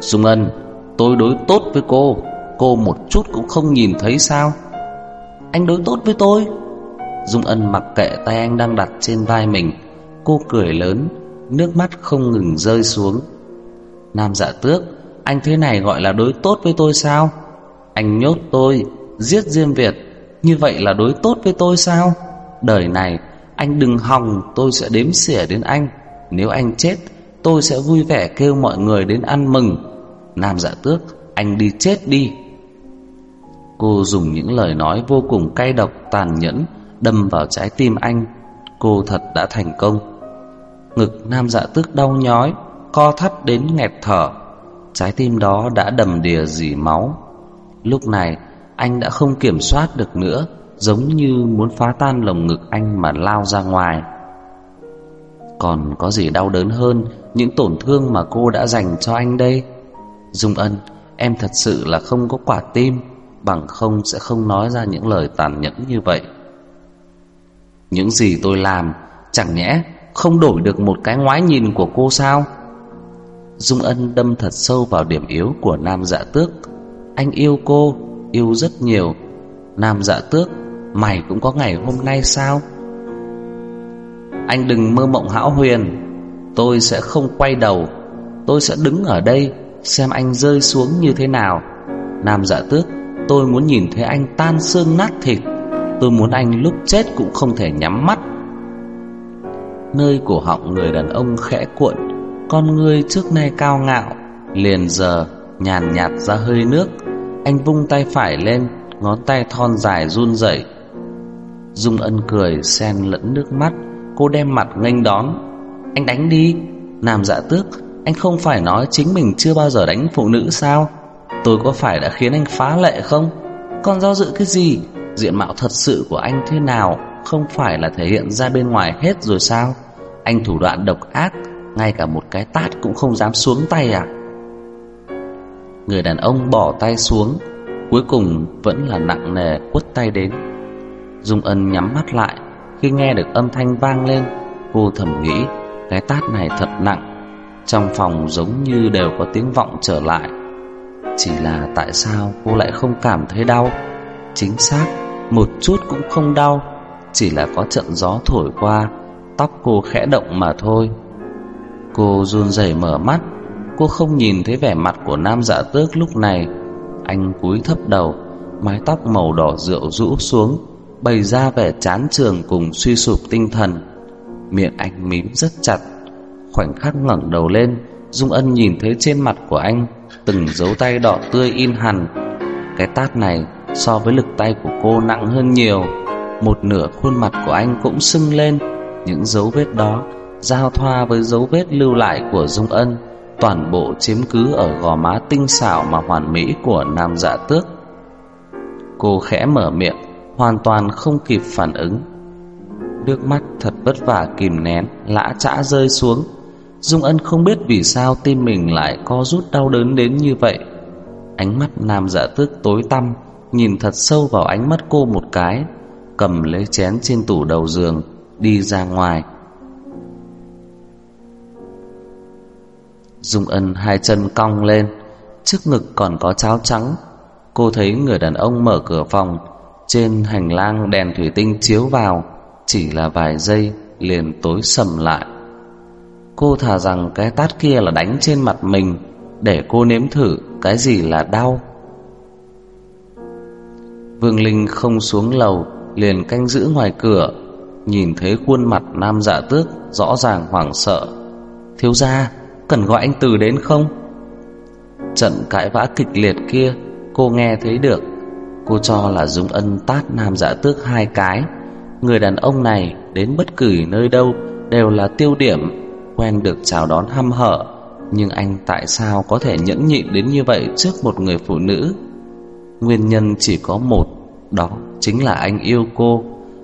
Dung Ân, Tôi đối tốt với cô Cô một chút cũng không nhìn thấy sao? Anh đối tốt với tôi? Dung Ân mặc kệ tay anh đang đặt trên vai mình. Cô cười lớn. Nước mắt không ngừng rơi xuống. Nam dạ tước, Anh thế này gọi là đối tốt với tôi sao? Anh nhốt tôi, Giết Diêm Việt, Như vậy là đối tốt với tôi sao? Đời này, anh đừng hòng, tôi sẽ đếm xỉa đến anh. Nếu anh chết, Tôi sẽ vui vẻ kêu mọi người đến ăn mừng. Nam dạ tước, Anh đi chết đi. Cô dùng những lời nói vô cùng cay độc, tàn nhẫn, Đâm vào trái tim anh. Cô thật đã thành công. Ngực nam dạ tước đau nhói, Co thắt đến nghẹt thở. Trái tim đó đã đầm đìa dỉ máu. Lúc này, anh đã không kiểm soát được nữa, Giống như muốn phá tan lồng ngực anh mà lao ra ngoài. Còn có gì đau đớn hơn Những tổn thương mà cô đã dành cho anh đây? Dung Ân, Em thật sự là không có quả tim, Bằng không sẽ không nói ra những lời tàn nhẫn như vậy. Những gì tôi làm, Chẳng nhẽ không đổi được một cái ngoái nhìn của cô sao? Dung Ân đâm thật sâu vào điểm yếu của Nam Dạ Tước. Anh yêu cô, Yêu rất nhiều. Nam Dạ Tước, Mày cũng có ngày hôm nay sao? Anh đừng mơ mộng hão huyền. Tôi sẽ không quay đầu. Tôi sẽ đứng ở đây, Xem anh rơi xuống như thế nào. Nam dạ tước, Tôi muốn nhìn thấy anh tan xương nát thịt. Tôi muốn anh lúc chết cũng không thể nhắm mắt. Nơi cổ họng người đàn ông khẽ cuộn, Con người trước nay cao ngạo, Liền giờ, nhàn nhạt ra hơi nước. Anh vung tay phải lên, Ngón tay thon dài run rẩy. Dung ân cười, xen lẫn nước mắt. Cô đem mặt nghênh đón. Anh đánh đi. Nam dạ tước, Anh không phải nói chính mình chưa bao giờ đánh phụ nữ sao? Tôi có phải đã khiến anh phá lệ không? Còn do dự cái gì? Diện mạo thật sự của anh thế nào? Không phải là thể hiện ra bên ngoài hết rồi sao? Anh thủ đoạn độc ác, Ngay cả một cái tát cũng không dám xuống tay à? Người đàn ông bỏ tay xuống, Cuối cùng vẫn là nặng nề quất tay đến. Dung Ân nhắm mắt lại, Khi nghe được âm thanh vang lên, Cô thầm nghĩ, Cái tát này thật nặng. Trong phòng giống như đều có tiếng vọng trở lại. Chỉ là tại sao cô lại không cảm thấy đau? Chính xác, Một chút cũng không đau. Chỉ là có trận gió thổi qua, Tóc cô khẽ động mà thôi. Cô run rẩy mở mắt, Cô không nhìn thấy vẻ mặt của nam dạ tước lúc này. Anh cúi thấp đầu, Mái tóc màu đỏ rượu rũ xuống, Bày ra vẻ chán trường cùng suy sụp tinh thần. Miệng anh mím rất chặt, Khoảnh khắc ngẩng đầu lên, Dung Ân nhìn thấy trên mặt của anh Từng dấu tay đỏ tươi in hẳn. Cái tát này so với lực tay của cô nặng hơn nhiều. Một nửa khuôn mặt của anh cũng sưng lên. Những dấu vết đó Giao thoa với dấu vết lưu lại của Dung Ân, Toàn bộ chiếm cứ ở gò má tinh xảo mà hoàn mỹ của nam dạ tước. Cô khẽ mở miệng, Hoàn toàn không kịp phản ứng. Nước mắt thật vất vả kìm nén, Lã chã rơi xuống. Dung Ân không biết vì sao tim mình lại co rút đau đớn đến như vậy. Ánh mắt nam dạ tước tối tăm, Nhìn thật sâu vào ánh mắt cô một cái. Cầm lấy chén trên tủ đầu giường, Đi ra ngoài. Dung Ân hai chân cong lên, Trước ngực còn có cháo trắng. Cô thấy người đàn ông mở cửa phòng, Trên hành lang đèn thủy tinh chiếu vào, Chỉ là vài giây liền tối sầm lại. Cô thà rằng cái tát kia là đánh trên mặt mình, Để cô nếm thử cái gì là đau. Vương Linh không xuống lầu Liền canh giữ ngoài cửa, Nhìn thấy khuôn mặt nam dạ tước Rõ ràng hoảng sợ. Thiếu gia, Cần gọi anh Từ đến không? Trận cãi vã kịch liệt kia, Cô nghe thấy được. Cô cho là Dung Ân tát nam dạ tước hai cái. Người đàn ông này Đến bất cứ nơi đâu Đều là tiêu điểm, Quen được chào đón hăm hở. Nhưng anh tại sao có thể nhẫn nhịn đến như vậy Trước một người phụ nữ? Nguyên nhân chỉ có một, Đó chính là anh yêu cô.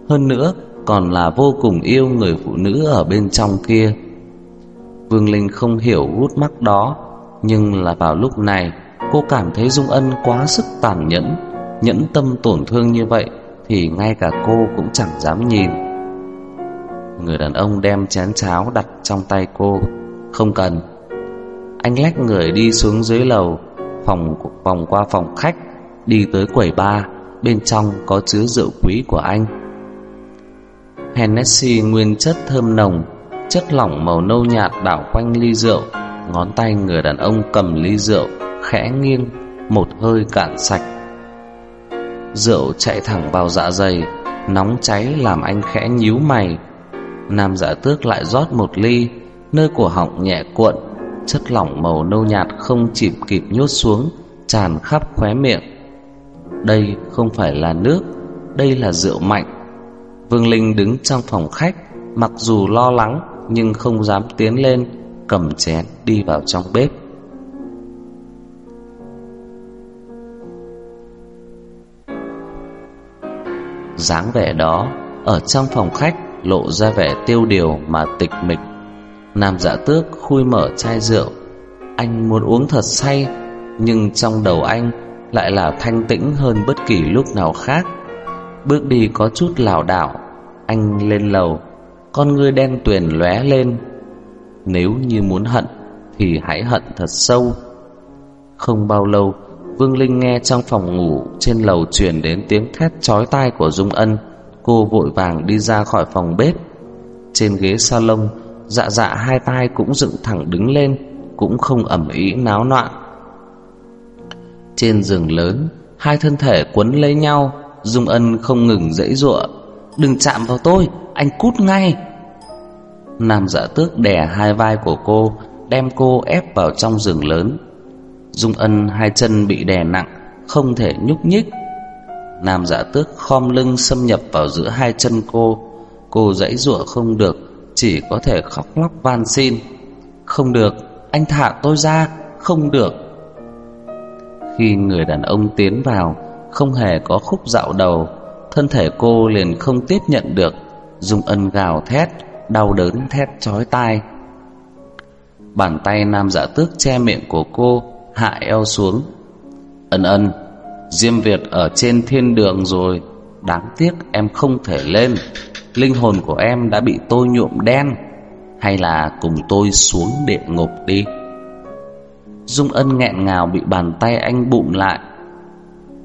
Hơn nữa, còn là vô cùng yêu người phụ nữ ở bên trong kia. Vương Linh không hiểu gút mắt đó, Nhưng là vào lúc này, Cô cảm thấy Dung Ân quá sức tàn nhẫn Nhẫn tâm tổn thương như vậy Thì ngay cả cô cũng chẳng dám nhìn. Người đàn ông đem chén cháo đặt trong tay cô. Không cần. Anh lách người đi xuống dưới lầu, Phòng vòng qua phòng khách, Đi tới quầy bar. Bên trong có chứa rượu quý của anh. Hennessy nguyên chất thơm nồng, Chất lỏng màu nâu nhạt đảo quanh ly rượu. Ngón tay người đàn ông cầm ly rượu, Khẽ nghiêng, Một hơi cạn sạch. Rượu chạy thẳng vào dạ dày, Nóng cháy làm anh khẽ nhíu mày. Nam giả tước lại rót một ly, Nơi cổ họng nhẹ cuộn, Chất lỏng màu nâu nhạt không chìm kịp nhốt xuống, Tràn khắp khóe miệng. Đây không phải là nước Đây là rượu mạnh Vương Linh đứng trong phòng khách Mặc dù lo lắng nhưng không dám tiến lên, cầm chén đi vào trong bếp. dáng vẻ đó ở trong phòng khách lộ ra vẻ tiêu điều mà tịch mịch. Nam Dạ Tước khui mở chai rượu, anh muốn uống thật say, nhưng trong đầu anh lại là thanh tĩnh hơn bất kỳ lúc nào khác. Bước đi có chút lảo đảo, anh lên lầu con ngươi đen tuyền lóe lên. Nếu như muốn hận thì hãy hận thật sâu. Không bao lâu, Vương Linh nghe trong phòng ngủ trên lầu truyền đến tiếng thét chói tai của Dung Ân. Cô vội vàng đi ra khỏi phòng bếp. Trên ghế salon, dạ dạ hai tay cũng dựng thẳng đứng lên, cũng không ẩm ý náo loạn. Trên giường lớn, hai thân thể quấn lấy nhau, Dung Ân không ngừng dãy giụa. "Đừng chạm vào tôi, anh cút ngay!" Nam dạ tước đè hai vai của cô Đem cô ép vào trong giường lớn. Dung ân hai chân bị đè nặng Không thể nhúc nhích. Nam dạ tước khom lưng xâm nhập vào giữa hai chân cô. Cô dãy giụa không được Chỉ có thể khóc lóc van xin. Không được Anh thả tôi ra Không được. Khi người đàn ông tiến vào Không hề có khúc dạo đầu Thân thể cô liền không tiếp nhận được Dung ân gào thét đau đớn thét chói tai. Bàn tay nam dạ tước che miệng của cô, hạ eo xuống. Ân ân, Diêm Việt ở trên thiên đường rồi, Đáng tiếc em không thể lên Linh hồn của em đã bị tôi nhuộm đen Hay là cùng tôi xuống địa ngục đi Dung Ân nghẹn ngào bị bàn tay anh bụng lại.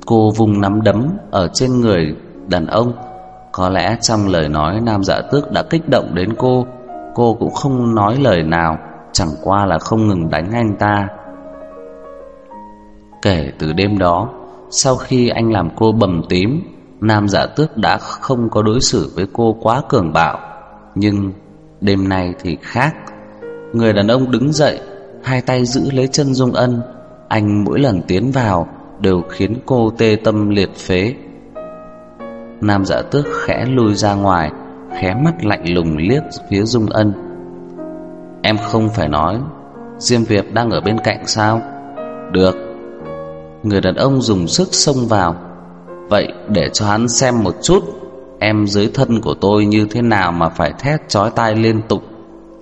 Cô vùng nắm đấm ở trên người đàn ông. Có lẽ trong lời nói nam dạ tước đã kích động đến cô Cô cũng không nói lời nào, Chẳng qua là không ngừng đánh anh ta. Kể từ đêm đó, Sau khi anh làm cô bầm tím, Nam dạ tước đã không có đối xử với cô quá cường bạo. Nhưng đêm nay thì khác. Người đàn ông đứng dậy Hai tay giữ lấy chân Dung Ân, Anh mỗi lần tiến vào Đều khiến cô tê tâm liệt phế. Nam dạ tước khẽ lùi ra ngoài, Khé mắt lạnh lùng liếc phía Dung Ân. Em không phải nói, Diêm Việt đang ở bên cạnh sao? Được. Người đàn ông dùng sức xông vào. Vậy để cho hắn xem một chút, Em dưới thân của tôi như thế nào mà phải thét chói tai liên tục.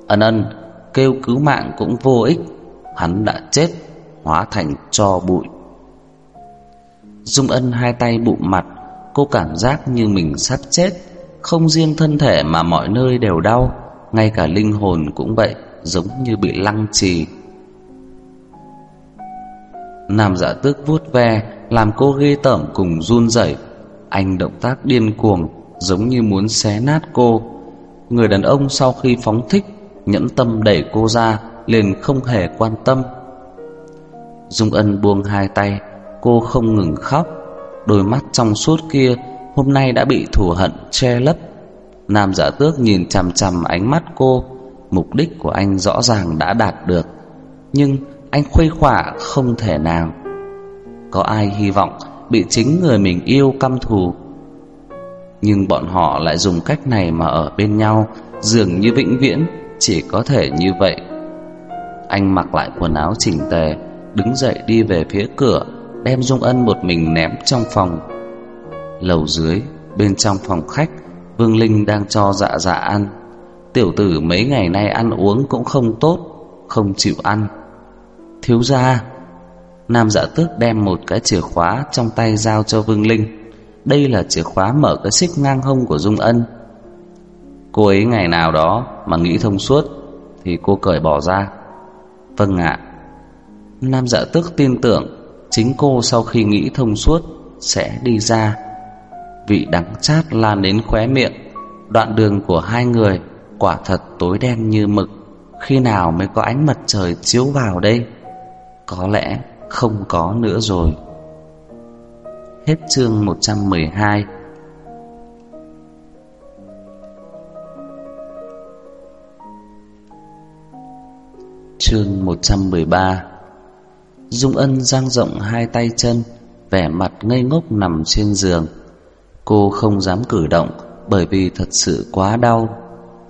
Ân ân Kêu cứu mạng cũng vô ích. Hắn đã chết, Hóa thành cho bụi. Dung ân hai tay bụng mặt, Cô cảm giác như mình sắp chết. Không riêng thân thể mà mọi nơi đều đau, Ngay cả linh hồn cũng vậy, Giống như bị lăng trì. Nam giả tước vuốt ve, Làm cô ghê tởm cùng run rẩy. Anh động tác điên cuồng, Giống như muốn xé nát cô. Người đàn ông sau khi phóng thích Nhẫn tâm đẩy cô ra Liền không hề quan tâm. Dung Ân buông hai tay, Cô không ngừng khóc. Đôi mắt trong suốt kia, Hôm nay đã bị thù hận che lấp. Nam giả tước nhìn chằm chằm ánh mắt cô, Mục đích của anh rõ ràng đã đạt được, Nhưng anh khuây khỏa không thể nào. Có ai hy vọng Bị chính người mình yêu căm thù? Nhưng bọn họ lại dùng cách này mà ở bên nhau, Dường như vĩnh viễn chỉ có thể như vậy. Anh mặc lại quần áo chỉnh tề, Đứng dậy đi về phía cửa, Đem Dung Ân một mình ném trong phòng. Lầu dưới, Bên trong phòng khách, Vương Linh đang cho dạ dạ ăn. Tiểu tử mấy ngày nay ăn uống cũng không tốt, Không chịu ăn. Thiếu gia, Nam dạ tước đem một cái chìa khóa Trong tay giao cho Vương Linh. Đây là chìa khóa mở cái xích ngang hông của Dung Ân. Cô ấy ngày nào đó Mà nghĩ thông suốt Thì cô cởi bỏ ra. Vâng ạ. Nam dạ tức tin tưởng Chính cô sau khi nghĩ thông suốt Sẽ đi ra. Vị đắng chát lan đến khóe miệng. Đoạn đường của hai người Quả thật tối đen như mực. Khi nào mới có ánh mặt trời chiếu vào đây? Có lẽ không có nữa rồi. Hết chương 112 Chương 113 Dung Ân dang rộng hai tay chân, Vẻ mặt ngây ngốc nằm trên giường. Cô không dám cử động Bởi vì thật sự quá đau.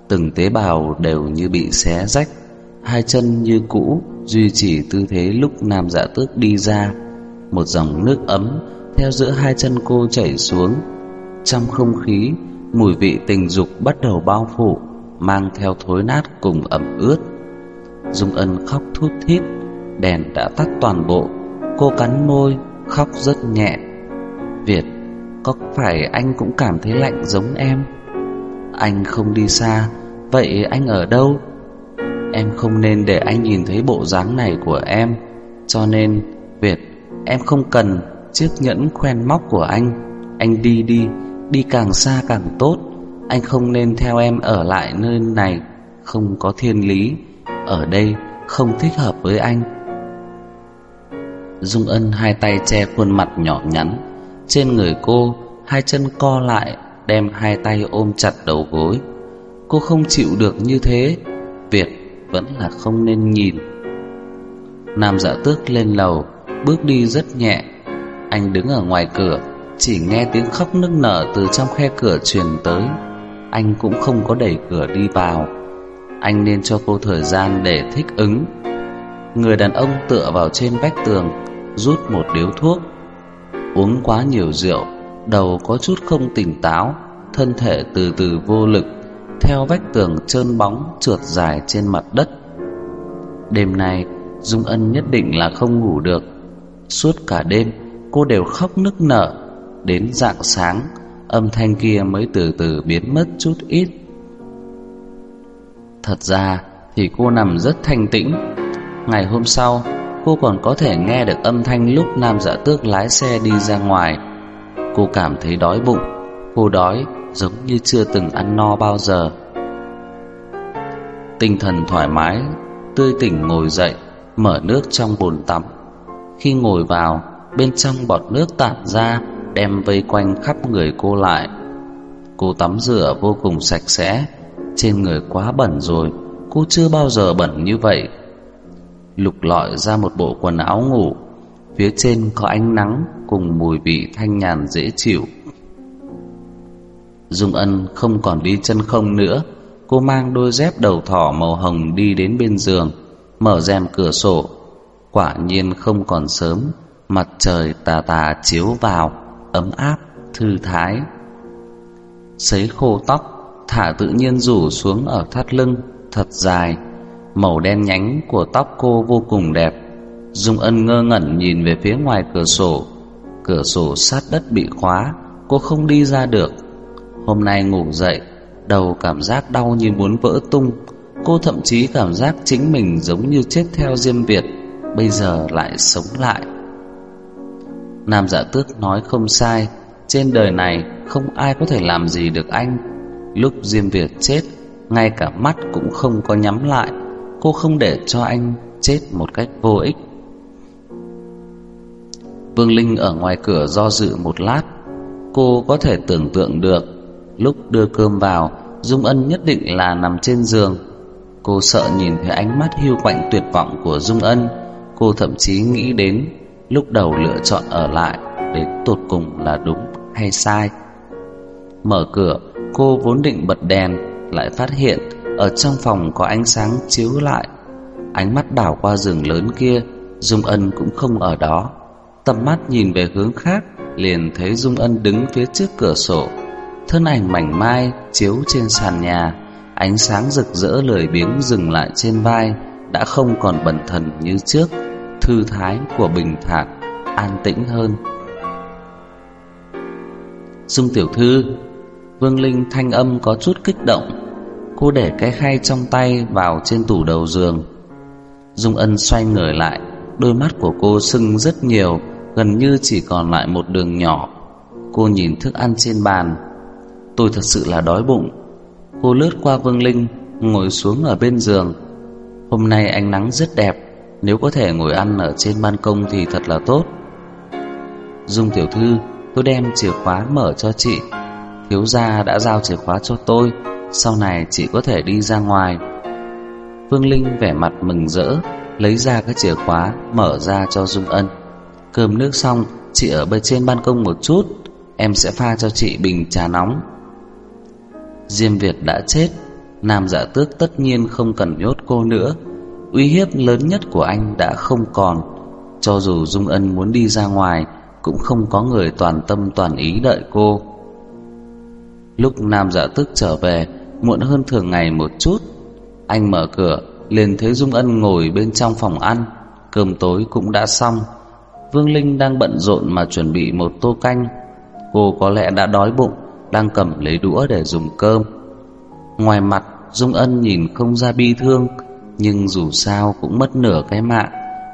Từng tế bào đều như bị xé rách, Hai chân như cũ, Duy trì tư thế lúc nam dạ tước đi ra. Một dòng nước ấm Theo giữa hai chân cô chảy xuống. Trong không khí, Mùi vị tình dục bắt đầu bao phủ, Mang theo thối nát cùng ẩm ướt. Dung Ân khóc thút thít, Đèn đã tắt toàn bộ. Cô cắn môi, Khóc rất nhẹ. Việt, Có phải anh cũng cảm thấy lạnh giống em? Anh không đi xa, Vậy anh ở đâu? Em không nên để anh nhìn thấy bộ dáng này của em. Cho nên, Việt, Em không cần chiếc nhẫn khoen móc của anh. Anh đi đi Đi càng xa càng tốt. Anh không nên theo em ở lại nơi này. Không có thiên lý. Ở đây không thích hợp với anh. Dung Ân hai tay che khuôn mặt nhỏ nhắn, Trên người cô Hai chân co lại, Đem hai tay ôm chặt đầu gối. Cô không chịu được như thế, Việt vẫn là không nên nhìn. Nam dạ tước lên lầu, Bước đi rất nhẹ. Anh đứng ở ngoài cửa, Chỉ nghe tiếng khóc nức nở từ trong khe cửa truyền tới. Anh cũng không có đẩy cửa đi vào. Anh nên cho cô thời gian để thích ứng. Người đàn ông tựa vào trên vách tường, Rút một điếu thuốc. Uống quá nhiều rượu, Đầu có chút không tỉnh táo, Thân thể từ từ vô lực, Theo vách tường trơn bóng Trượt dài trên mặt đất. Đêm nay, Dung Ân nhất định là không ngủ được. Suốt cả đêm, Cô đều khóc nức nở. Đến rạng sáng, Âm thanh kia mới từ từ biến mất chút ít. Thật ra thì cô nằm rất thanh tĩnh. Ngày hôm sau, Cô còn có thể nghe được âm thanh lúc Nam dạ tước lái xe đi ra ngoài. Cô cảm thấy đói bụng. Cô đói giống như chưa từng ăn no bao giờ. Tinh thần thoải mái, Tươi tỉnh ngồi dậy, Mở nước trong bồn tắm. Khi ngồi vào, Bên trong bọt nước tản ra, Đem vây quanh khắp người cô lại. Cô tắm rửa vô cùng sạch sẽ trên người quá bẩn rồi Cô chưa bao giờ bẩn như vậy. Lục lọi ra một bộ quần áo ngủ Phía trên có ánh nắng Cùng mùi vị thanh nhàn dễ chịu. Dung Ân không còn đi chân không nữa Cô mang đôi dép đầu thỏ màu hồng đi đến bên giường Mở rèm cửa sổ. Quả nhiên không còn sớm Mặt trời tà tà chiếu vào Ấm áp, thư thái. Sấy khô tóc Thả tự nhiên rủ xuống ở thắt lưng, Thật dài, Màu đen nhánh của tóc cô vô cùng đẹp. Dung Ân ngơ ngẩn nhìn về phía ngoài cửa sổ. Cửa sổ sát đất bị khóa, Cô không đi ra được. Hôm nay ngủ dậy, Đầu cảm giác đau như muốn vỡ tung. Cô thậm chí cảm giác chính mình giống như chết theo Diêm Việt, Bây giờ lại sống lại. Nam dạ tước nói không sai, Trên đời này không ai có thể làm gì được anh. Lúc Diêm Việt chết, Ngay cả mắt cũng không có nhắm lại. Cô không để cho anh chết một cách vô ích. Vương Linh ở ngoài cửa do dự một lát. Cô có thể tưởng tượng được, Lúc đưa cơm vào, Dung Ân nhất định là nằm trên giường. Cô sợ nhìn thấy ánh mắt hiu quạnh tuyệt vọng của Dung Ân. Cô thậm chí nghĩ đến Lúc đầu lựa chọn ở lại Đến tột cùng là đúng hay sai. Mở cửa Cô vốn định bật đèn, Lại phát hiện Ở trong phòng có ánh sáng chiếu lại. Ánh mắt đảo qua giường lớn kia, Dung Ân cũng không ở đó. Tầm mắt nhìn về hướng khác, Liền thấy Dung Ân đứng phía trước cửa sổ. Thân ảnh mảnh mai chiếu trên sàn nhà, Ánh sáng rực rỡ lười biếng dừng lại trên vai, Đã không còn bẩn thần như trước. Thư thái của bình thản An tĩnh hơn. Dung tiểu thư Vương Linh thanh âm có chút kích động. Cô để cái khay trong tay vào trên tủ đầu giường. Dung ân xoay người lại, Đôi mắt của cô sưng rất nhiều, Gần như chỉ còn lại một đường nhỏ. Cô nhìn thức ăn trên bàn. Tôi thật sự là đói bụng. Cô lướt qua Vương Linh, Ngồi xuống ở bên giường. Hôm nay ánh nắng rất đẹp, Nếu có thể ngồi ăn ở trên ban công thì thật là tốt. Dung tiểu thư, Tôi đem chìa khóa mở cho chị. Thiếu gia đã giao chìa khóa cho tôi, Sau này chị có thể đi ra ngoài. Vương Linh vẻ mặt mừng rỡ, Lấy ra cái chìa khóa, Mở ra cho Dung Ân. Cơm nước xong, Chị ở bên trên ban công một chút, Em sẽ pha cho chị bình trà nóng. Diêm Việt đã chết, Nam giả tước tất nhiên không cần nhốt cô nữa. Uy hiếp lớn nhất của anh đã không còn. Cho dù Dung Ân muốn đi ra ngoài, Cũng không có người toàn tâm toàn ý đợi cô. Lúc Nam dạ tước trở về Muộn hơn thường ngày một chút Anh mở cửa liền thấy Dung Ân ngồi bên trong phòng ăn Cơm tối cũng đã xong Vương Linh đang bận rộn mà chuẩn bị một tô canh Cô có lẽ đã đói bụng đang cầm lấy đũa để dùng cơm. Ngoài mặt, Dung Ân nhìn không ra bi thương, nhưng dù sao cũng mất nửa cái mạng,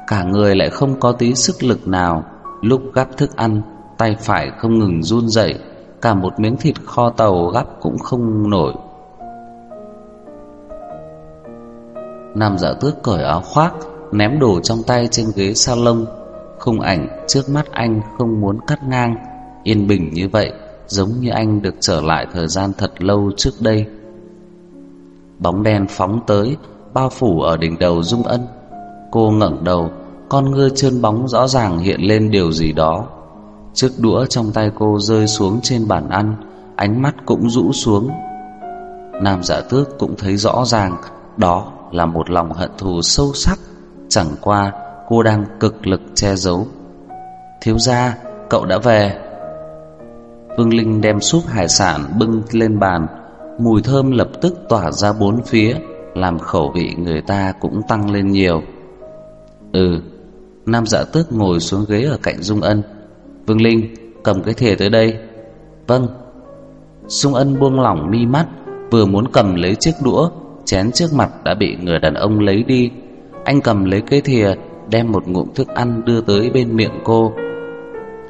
cả người lại không có tí sức lực nào. Lúc gắp thức ăn, tay phải không ngừng run rẩy, cả một miếng thịt kho tàu gắp cũng không nổi. Nam giả tước cởi áo khoác, ném đồ trong tay trên ghế salon. Khung ảnh trước mắt anh không muốn cắt ngang, yên bình như vậy giống như anh được trở lại thời gian thật lâu trước đây. Bóng đen phóng tới, bao phủ ở đỉnh đầu Dung Ân. Cô ngẩng đầu, con ngươi trơn bóng rõ ràng hiện lên điều gì đó. Chiếc đũa trong tay cô rơi xuống trên bàn ăn, ánh mắt cũng rũ xuống. Nam Dạ Tước cũng thấy rõ ràng, đó là một lòng hận thù sâu sắc, chẳng qua cô đang cực lực che giấu. Thiếu gia, cậu đã về. Vương Linh đem súp hải sản bưng lên bàn Mùi thơm lập tức tỏa ra bốn phía Làm khẩu vị người ta cũng tăng lên nhiều Ừ Nam dạ tước ngồi xuống ghế ở cạnh Dung Ân Vương Linh, cầm cái thìa tới đây. Vâng. Sung Ân buông lỏng mi mắt, Vừa muốn cầm lấy chiếc đũa, Chén trước mặt đã bị người đàn ông lấy đi. Anh cầm lấy cái thìa, Đem một ngụm thức ăn đưa tới bên miệng cô.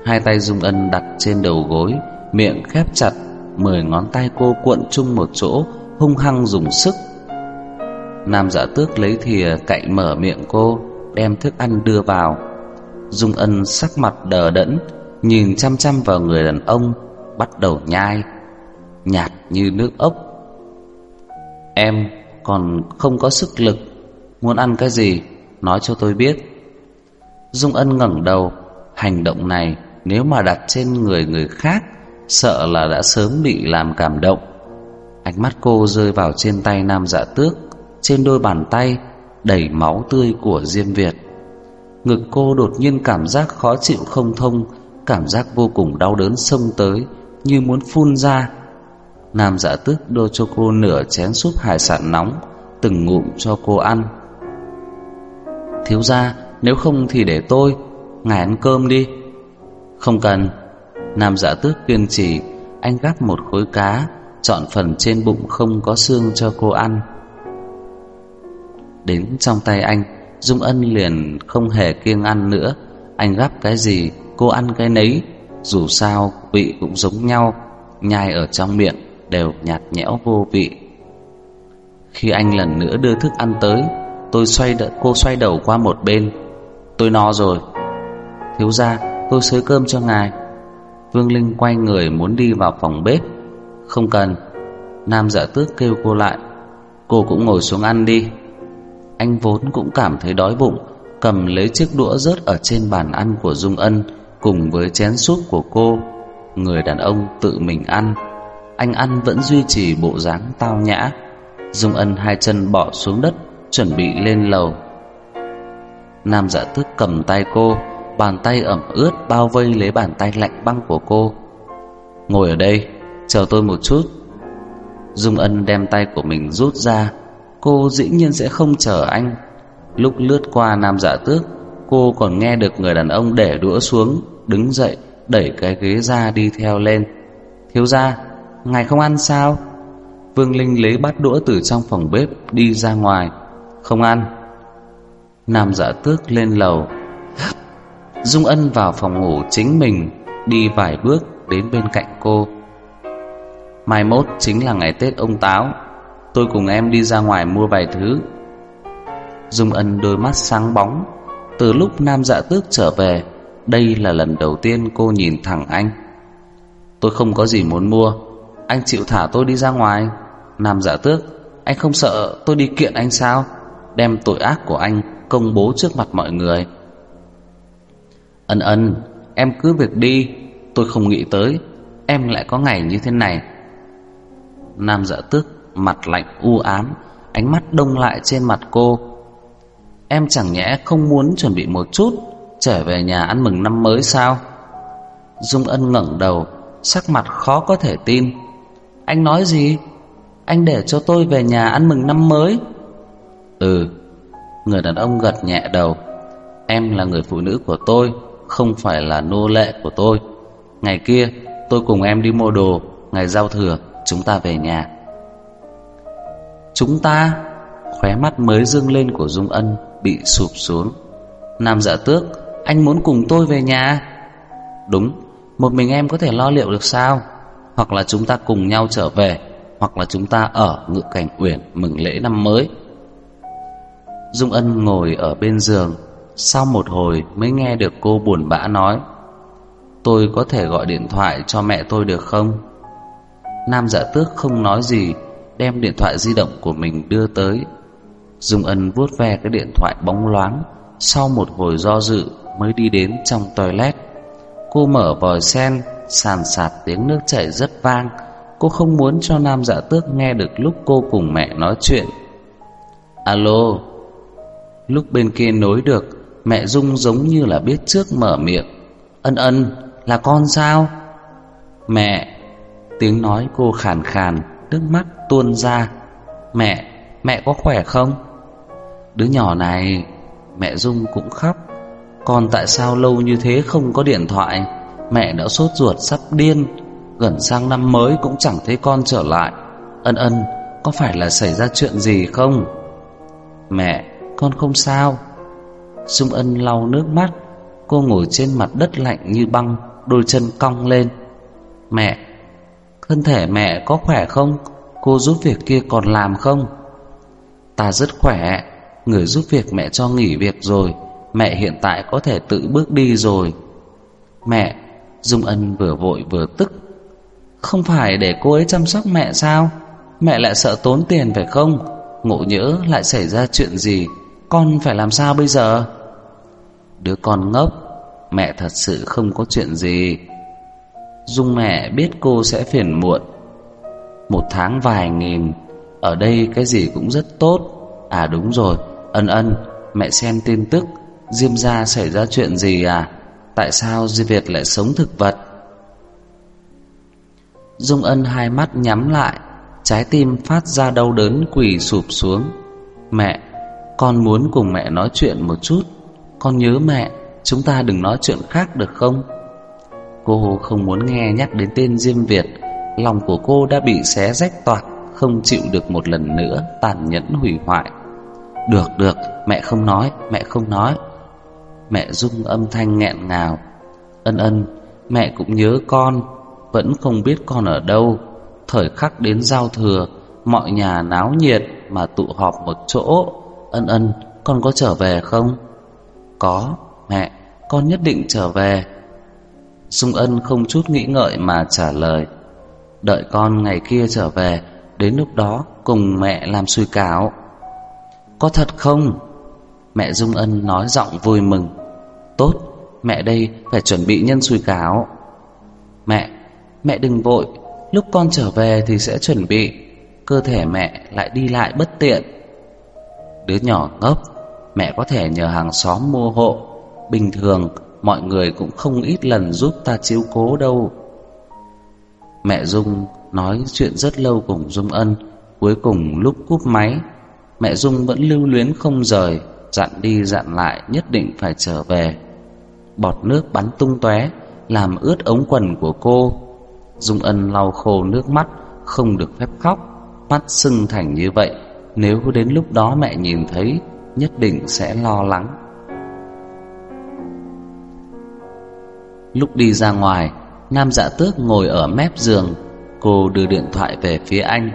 Hai tay Dung Ân đặt trên đầu gối, Miệng khép chặt, Mười ngón tay cô cuộn chung một chỗ, Hung hăng dùng sức. Nam giả tước lấy thìa cạy mở miệng cô, Đem thức ăn đưa vào. Dung Ân sắc mặt đờ đẫn Nhìn chăm chăm vào người đàn ông, Bắt đầu nhai, Nhạt như nước ốc. Em còn không có sức lực, Muốn ăn cái gì, Nói cho tôi biết. Dung Ân ngẩng đầu, Hành động này nếu mà đặt trên người người khác, Sợ là đã sớm bị làm cảm động. Ánh mắt cô rơi vào trên tay nam dạ tước, Trên đôi bàn tay Đầy máu tươi của Diêm Việt. Ngực cô đột nhiên cảm giác khó chịu không thông Cảm giác vô cùng đau đớn xông tới, Như muốn phun ra. Nam giả tước đưa cho cô nửa chén súp hải sản nóng, Từng ngụm cho cô ăn. Thiếu ra Nếu không thì để tôi, Ngài ăn cơm đi. Không cần. Nam giả tước kiên trì, Anh gắp một khối cá, Chọn phần trên bụng không có xương cho cô ăn. Đến trong tay anh, Dung Ân liền không hề kiêng ăn nữa. Anh gắp cái gì Cô ăn cái nấy, Dù sao vị cũng giống nhau, Nhai ở trong miệng đều nhạt nhẽo vô vị. Khi anh lần nữa đưa thức ăn tới, Tôi xoay đợi cô xoay đầu qua một bên. Tôi no rồi. Thiếu ra tôi xới cơm cho ngài. Vương Linh quay người muốn đi vào phòng bếp. Không cần. Nam dạ tước kêu cô lại. Cô cũng ngồi xuống ăn đi. Anh vốn cũng cảm thấy đói bụng, Cầm lấy chiếc đũa rớt ở trên bàn ăn của Dung Ân. Cùng với chén súp của cô, Người đàn ông tự mình ăn. Anh ăn vẫn duy trì bộ dáng tao nhã, Dung Ân hai chân bỏ xuống đất, Chuẩn bị lên lầu. Nam dạ tước cầm tay cô, Bàn tay ẩm ướt bao vây lấy bàn tay lạnh băng của cô. Ngồi ở đây, Chờ tôi một chút. Dung Ân đem tay của mình rút ra, Cô dĩ nhiên sẽ không chờ anh. Lúc lướt qua nam dạ tước Cô còn nghe được người đàn ông để đũa xuống, Đứng dậy, Đẩy cái ghế ra đi theo lên. Thiếu ra Ngài không ăn sao? Vương Linh lấy bát đũa từ trong phòng bếp Đi ra ngoài. Không ăn. Nam dạ tước lên lầu. Dung Ân vào phòng ngủ chính mình, Đi vài bước đến bên cạnh cô. Mai mốt chính là ngày Tết ông Táo, Tôi cùng em đi ra ngoài mua vài thứ. Dung Ân đôi mắt sáng bóng. Từ lúc Nam Dạ Tước trở về, Đây là lần đầu tiên cô nhìn thẳng anh. Tôi không có gì muốn mua, Anh chịu thả tôi đi ra ngoài. Nam Dạ Tước, Anh không sợ tôi đi kiện anh sao? Đem tội ác của anh công bố trước mặt mọi người. Ân ân, Em cứ việc đi, Tôi không nghĩ tới Em lại có ngày như thế này. Nam dạ tước Mặt lạnh u ám, Ánh mắt đông lại trên mặt cô. Em chẳng nhẽ không muốn chuẩn bị một chút Trở về nhà ăn mừng năm mới sao? Dung Ân ngẩng đầu Sắc mặt khó có thể tin. Anh nói gì? Anh để cho tôi về nhà ăn mừng năm mới. Ừ. Người đàn ông gật nhẹ đầu. Em là người phụ nữ của tôi không phải là nô lệ của tôi. Ngày kia, tôi cùng em đi mua đồ, ngày giao thừa, chúng ta về nhà. Chúng ta, khóe mắt mới dương lên của Dung Ân bị sụp xuống. Nam dạ tước, anh muốn cùng tôi về nhà. Đúng, một mình em có thể lo liệu được sao? Hoặc là chúng ta cùng nhau trở về, hoặc là chúng ta ở ngự cảnh uyển mừng lễ năm mới. Dung Ân ngồi ở bên giường sau một hồi mới nghe được cô buồn bã nói Tôi có thể gọi điện thoại cho mẹ tôi được không? Nam dạ tước không nói gì Đem điện thoại di động của mình đưa tới Dung Ân vuốt ve cái điện thoại bóng loáng Sau một hồi do dự mới đi đến trong toilet. Cô mở vòi sen Sàn sạt tiếng nước chảy rất vang. Cô không muốn cho Nam dạ tước nghe được lúc cô cùng mẹ nói chuyện. Alo. Lúc bên kia nối được Mẹ Dung giống như là biết trước mở miệng. Ân ân là con sao? Mẹ Tiếng nói cô khàn khàn Nước mắt tuôn ra. Mẹ, mẹ có khỏe không? Đứa nhỏ này, Mẹ Dung cũng khóc. Con tại sao lâu như thế không có điện thoại? Mẹ đã sốt ruột sắp điên. Gần sang năm mới cũng chẳng thấy con trở lại. Ân ân, Có phải là xảy ra chuyện gì không? Mẹ, Con không sao. Dung ân lau nước mắt. Cô ngồi trên mặt đất lạnh như băng, Đôi chân cong lên. Mẹ, Thân thể mẹ có khỏe không? Cô giúp việc kia còn làm không? Ta rất khỏe. Người giúp việc mẹ cho nghỉ việc rồi, Mẹ hiện tại có thể tự bước đi rồi. Mẹ, Dung Ân vừa vội vừa tức. Không phải để cô ấy chăm sóc mẹ sao? Mẹ lại sợ tốn tiền phải không? Ngộ nhỡ lại xảy ra chuyện gì? Con phải làm sao bây giờ? Đứa con ngốc, Mẹ thật sự không có chuyện gì. Dung mẹ biết cô sẽ phiền muộn. Một tháng vài nghìn, Ở đây cái gì cũng rất tốt. À đúng rồi Ân ân, Mẹ xem tin tức. Diêm gia xảy ra chuyện gì à? Tại sao Di Việt lại sống thực vật? Dung ân hai mắt nhắm lại, Trái tim phát ra đau đớn quỳ sụp xuống. Mẹ, Con muốn cùng mẹ nói chuyện một chút. Con nhớ mẹ, Chúng ta đừng nói chuyện khác được không? Cô không muốn nghe nhắc đến tên Diêm Việt. Lòng của cô đã bị xé rách toạc, Không chịu được một lần nữa Tàn nhẫn hủy hoại. Được được, mẹ không nói, Mẹ không nói. Mẹ rung âm thanh nghẹn ngào. Ân ân, Mẹ cũng nhớ con, Vẫn không biết con ở đâu. Thời khắc đến giao thừa, Mọi nhà náo nhiệt Mà tụ họp một chỗ. Ân ân, Con có trở về không? Có, Mẹ, Con nhất định trở về. Dung ân không chút nghĩ ngợi mà trả lời. Đợi con ngày kia trở về, Đến lúc đó cùng mẹ làm xui cáo có thật không? Mẹ Dung Ân nói giọng vui mừng. Tốt, Mẹ đây phải chuẩn bị nhân sùi cáo. Mẹ Mẹ đừng vội. Lúc con trở về thì sẽ chuẩn bị. Cơ thể mẹ lại đi lại bất tiện. Đứa nhỏ ngốc, Mẹ có thể nhờ hàng xóm mua hộ. Bình thường, Mọi người cũng không ít lần giúp ta chiếu cố đâu. Mẹ Dung nói chuyện rất lâu cùng Dung Ân. Cuối cùng lúc cúp máy Mẹ Dung vẫn lưu luyến không rời, Dặn đi dặn lại nhất định phải trở về. Bọt nước bắn tung tóe, Làm ướt ống quần của cô. Dung Ân lau khô nước mắt, Không được phép khóc. Mắt sưng thành như vậy, Nếu đến lúc đó mẹ nhìn thấy, Nhất định sẽ lo lắng. Lúc đi ra ngoài, Nam dạ tước ngồi ở mép giường. Cô đưa điện thoại về phía anh.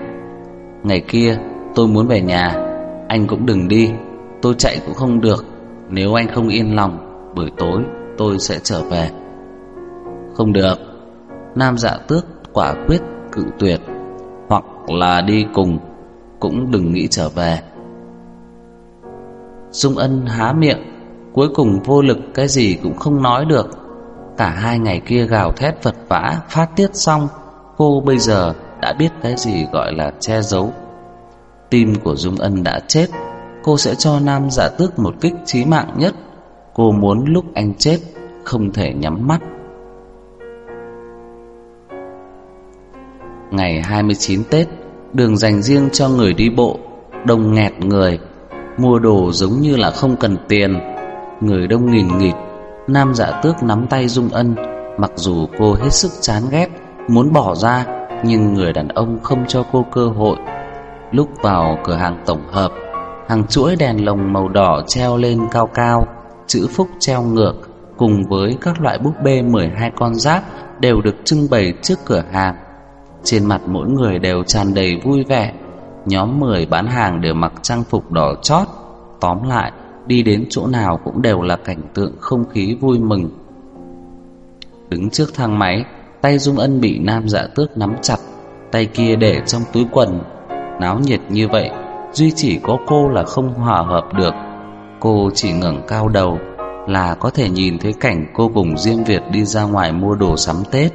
Ngày kia, tôi muốn về nhà. Anh cũng đừng đi, Tôi chạy cũng không được. Nếu anh không yên lòng, Buổi tối tôi sẽ trở về. Không được. Nam dạ tước quả quyết cự tuyệt, Hoặc là đi cùng, Cũng đừng nghĩ trở về. Dung Ân há miệng, Cuối cùng vô lực cái gì cũng không nói được. Cả hai ngày kia gào thét vật vã, Phát tiết xong, Cô bây giờ đã biết cái gì gọi là che giấu. Tim của Dung Ân đã chết, Cô sẽ cho Nam giả tước một kích chí mạng nhất. Cô muốn lúc anh chết, Không thể nhắm mắt. Ngày 29 Tết, Đường dành riêng cho người đi bộ, Đông nghẹt người. Mua đồ giống như là không cần tiền. Người đông nghìn nghịt, Nam dạ tước nắm tay Dung Ân. Mặc dù cô hết sức chán ghét, Muốn bỏ ra, Nhưng người đàn ông không cho cô cơ hội. Lúc vào cửa hàng tổng hợp, Hàng chuỗi đèn lồng màu đỏ treo lên cao cao, Chữ phúc treo ngược, Cùng với các loại búp bê 12 con giáp Đều được trưng bày trước cửa hàng. Trên mặt mỗi người đều tràn đầy vui vẻ. Nhóm 10 bán hàng đều mặc trang phục đỏ chót. Tóm lại, Đi đến chỗ nào cũng đều là cảnh tượng không khí vui mừng. Đứng trước thang máy, Tay Dung Ân bị nam dạ tước nắm chặt, Tay kia để trong túi quần Náo nhiệt như vậy, Duy chỉ có cô là không hòa hợp được. Cô chỉ ngẩng cao đầu Là có thể nhìn thấy cảnh cô cùng Diêm Việt đi ra ngoài mua đồ sắm Tết.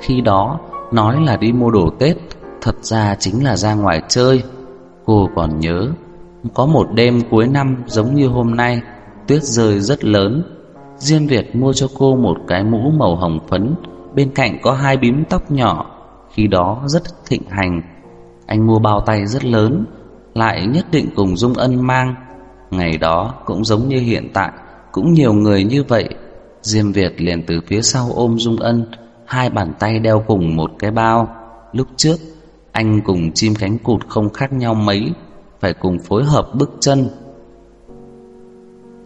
Khi đó, Nói là đi mua đồ Tết, Thật ra chính là ra ngoài chơi. Cô còn nhớ, Có một đêm cuối năm giống như hôm nay, Tuyết rơi rất lớn. Diêm Việt mua cho cô một cái mũ màu hồng phấn, Bên cạnh có hai bím tóc nhỏ. Khi đó rất thịnh hành Anh mua bao tay rất lớn Lại nhất định cùng Dung Ân mang Ngày đó cũng giống như hiện tại Cũng nhiều người như vậy Diêm Việt liền từ phía sau ôm Dung Ân hai bàn tay đeo cùng một cái bao. Lúc trước, anh cùng chim cánh cụt không khác nhau mấy, phải cùng phối hợp bước chân.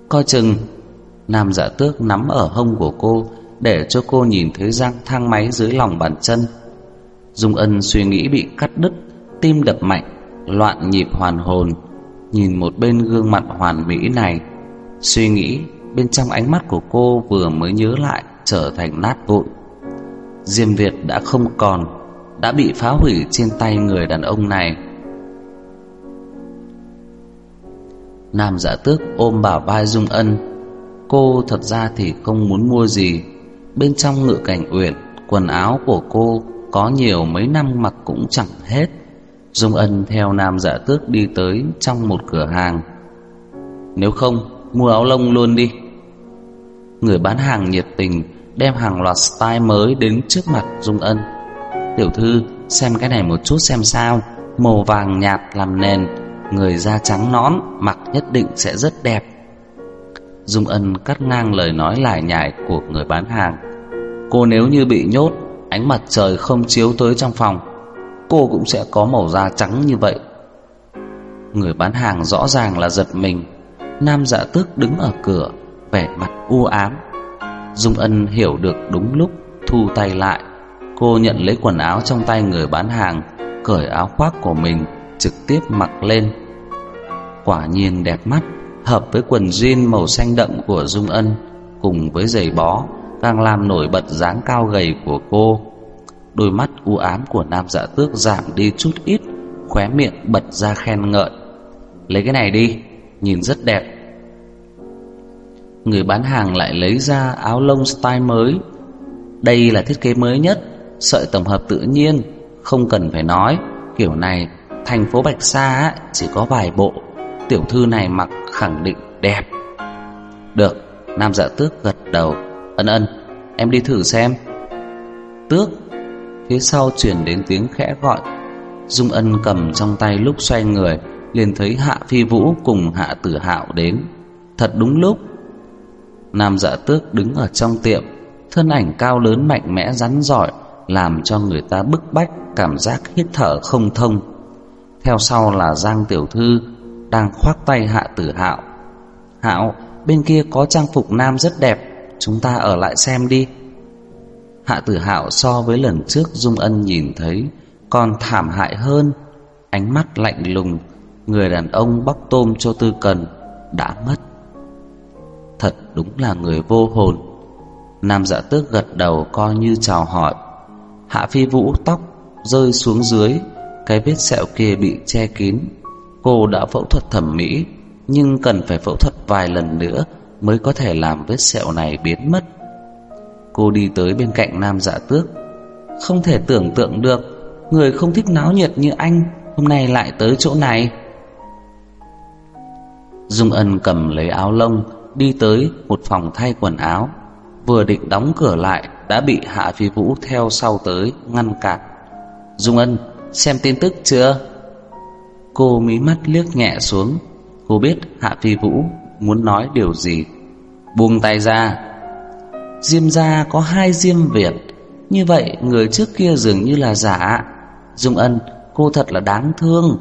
Coi chừng, Nam dạ tước nắm ở hông của cô để cho cô nhìn thấy răng thang máy dưới lòng bàn chân. Dung Ân suy nghĩ bị cắt đứt, tim đập mạnh, loạn nhịp hoàn hồn, nhìn một bên gương mặt hoàn mỹ này, suy nghĩ bên trong ánh mắt của cô vừa mới nhớ lại trở thành nát vụn. Diêm Việt đã không còn, đã bị phá hủy trên tay người đàn ông này. Nam giả Tước ôm bảo vai Dung Ân, cô thật ra thì không muốn mua gì. Bên trong ngự cảnh uyển, quần áo của cô có nhiều mấy năm mặc cũng chẳng hết. Dung Ân theo Nam Dạ Tước đi tới trong một cửa hàng. Nếu không, mua áo lông luôn đi. Người bán hàng nhiệt tình đem hàng loạt style mới đến trước mặt Dung Ân. Tiểu thư, xem cái này một chút xem sao, màu vàng nhạt làm nền, người da trắng nõn, mặc nhất định sẽ rất đẹp. Dung Ân cắt ngang lời nói lải nhải của người bán hàng. Cô nếu như bị nhốt, ánh mặt trời không chiếu tới trong phòng, cô cũng sẽ có màu da trắng như vậy. Người bán hàng rõ ràng là giật mình. Nam dạ tước đứng ở cửa, vẻ mặt u ám. Dung Ân hiểu được đúng lúc, thu tay lại. Cô nhận lấy quần áo trong tay người bán hàng, cởi áo khoác của mình, trực tiếp mặc lên. Quả nhiên đẹp mắt, hợp với quần jean màu xanh đậm của Dung Ân, cùng với giày bó, càng làm nổi bật dáng cao gầy của cô. Đôi mắt u ám của nam dạ tước giảm đi chút ít, Khóe miệng bật ra khen ngợi. Lấy cái này đi, Nhìn rất đẹp. Người bán hàng lại lấy ra áo lông style mới. Đây là thiết kế mới nhất, Sợi tổng hợp tự nhiên, Không cần phải nói, Kiểu này, thành phố Bạch Sa chỉ có vài bộ, Tiểu thư này mặc khẳng định đẹp. Được, Nam dạ tước gật đầu. Ân ân, Em đi thử xem. Tước, Phía sau chuyển đến tiếng khẽ gọi. Dung Ân cầm trong tay lúc xoay người, liền thấy Hạ Phi Vũ cùng Hạ Tử Hạo đến. Thật đúng lúc, Nam dạ tước đứng ở trong tiệm, Thân ảnh cao lớn mạnh mẽ rắn giỏi, Làm cho người ta bức bách, Cảm giác hít thở không thông. Theo sau là Giang Tiểu Thư Đang khoác tay Hạ Tử Hạo. Hạo, Bên kia có trang phục nam rất đẹp Chúng ta ở lại xem đi. Hạ tử hạo so với lần trước Dung Ân nhìn thấy Còn thảm hại hơn. Ánh mắt lạnh lùng, Người đàn ông bóc tôm cho tư cần Đã mất. Thật đúng là người vô hồn. Nam dạ tước gật đầu coi như chào hỏi. Hạ phi vũ tóc rơi xuống dưới, Cái vết sẹo kia bị che kín. Cô đã phẫu thuật thẩm mỹ, Nhưng cần phải phẫu thuật vài lần nữa Mới có thể làm vết sẹo này biến mất. Cô đi tới bên cạnh nam dạ tước. Không thể tưởng tượng được, Người không thích náo nhiệt như anh Hôm nay lại tới chỗ này. Dung Ân cầm lấy áo lông, Đi tới một phòng thay quần áo. Vừa định đóng cửa lại, Đã bị Hạ Phi Vũ theo sau tới, Ngăn cản. Dung Ân, xem tin tức chưa? Cô mí mắt liếc nhẹ xuống. Cô biết Hạ Phi Vũ muốn nói điều gì? Buông tay ra. Diêm gia có hai Diêm Việt. Như vậy, người trước kia dường như là giả. Dung Ân, Cô thật là đáng thương.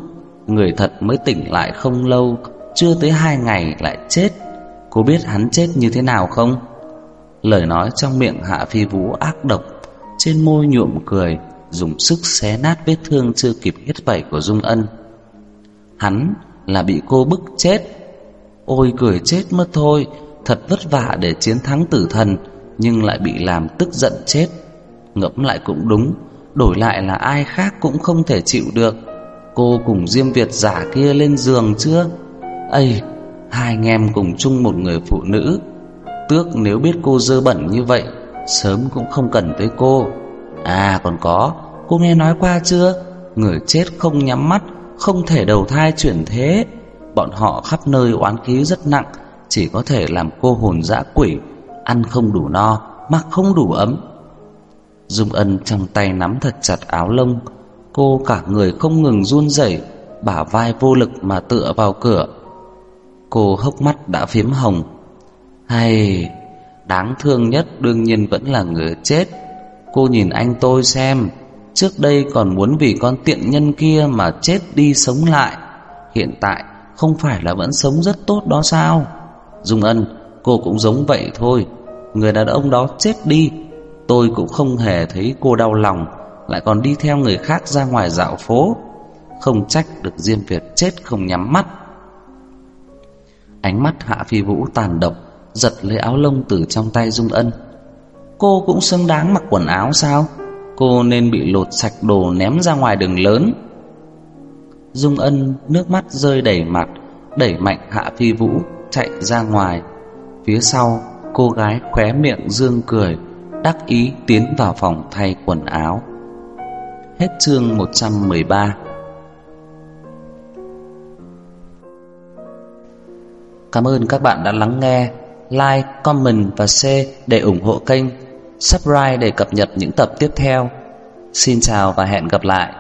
Người thật mới tỉnh lại không lâu, Chưa tới hai ngày lại chết. Cô biết hắn chết như thế nào không? Lời nói trong miệng Hạ Phi Vũ ác độc. Trên môi nhuộm cười, Dùng sức xé nát vết thương chưa kịp hết vẩy của Dung Ân. Hắn là bị cô bức chết. Ôi cười chết mất thôi Thật vất vả để chiến thắng tử thần nhưng lại bị làm tức giận chết. Ngẫm lại cũng đúng, đổi lại là ai khác cũng không thể chịu được. Cô cùng Diêm Việt giả kia lên giường chưa? Ây, hai anh em cùng chung một người phụ nữ. Tước nếu biết cô dơ bẩn như vậy, sớm cũng không cần tới cô. À còn có, cô nghe nói qua chưa? Người chết không nhắm mắt, không thể đầu thai chuyển thế. Bọn họ khắp nơi oán khí rất nặng, chỉ có thể làm cô hồn dã quỷ ăn không đủ no, mặc không đủ ấm. Dung Ân trong tay nắm thật chặt áo lông, cô cả người không ngừng run rẩy, bả vai vô lực mà tựa vào cửa. Cô hốc mắt đã phím hồng. Hay, đáng thương nhất đương nhiên vẫn là người chết. Cô nhìn anh tôi xem Trước đây còn muốn vì con tiện nhân kia mà chết đi sống lại Hiện tại không phải là vẫn sống rất tốt đó sao? Dung Ân, Cô cũng giống vậy thôi. Người đàn ông đó chết đi. Tôi cũng không hề thấy cô đau lòng, Lại còn đi theo người khác ra ngoài dạo phố. Không trách được Diêm Việt chết không nhắm mắt. Ánh mắt Hạ Phi Vũ tàn độc, Giật lấy áo lông từ trong tay Dung Ân. Cô cũng xứng đáng mặc quần áo sao? Cô nên bị lột sạch đồ ném ra ngoài đường lớn. Dung Ân nước mắt rơi đầy mặt Đẩy mạnh Hạ Phi Vũ chạy ra ngoài. Phía sau cô gái khóe miệng dương cười Đắc ý tiến vào phòng thay quần áo. Hết chương 113 Cảm ơn các bạn đã lắng nghe Like, comment và share để ủng hộ kênh. Subscribe để cập nhật những tập tiếp theo. Xin chào và hẹn gặp lại.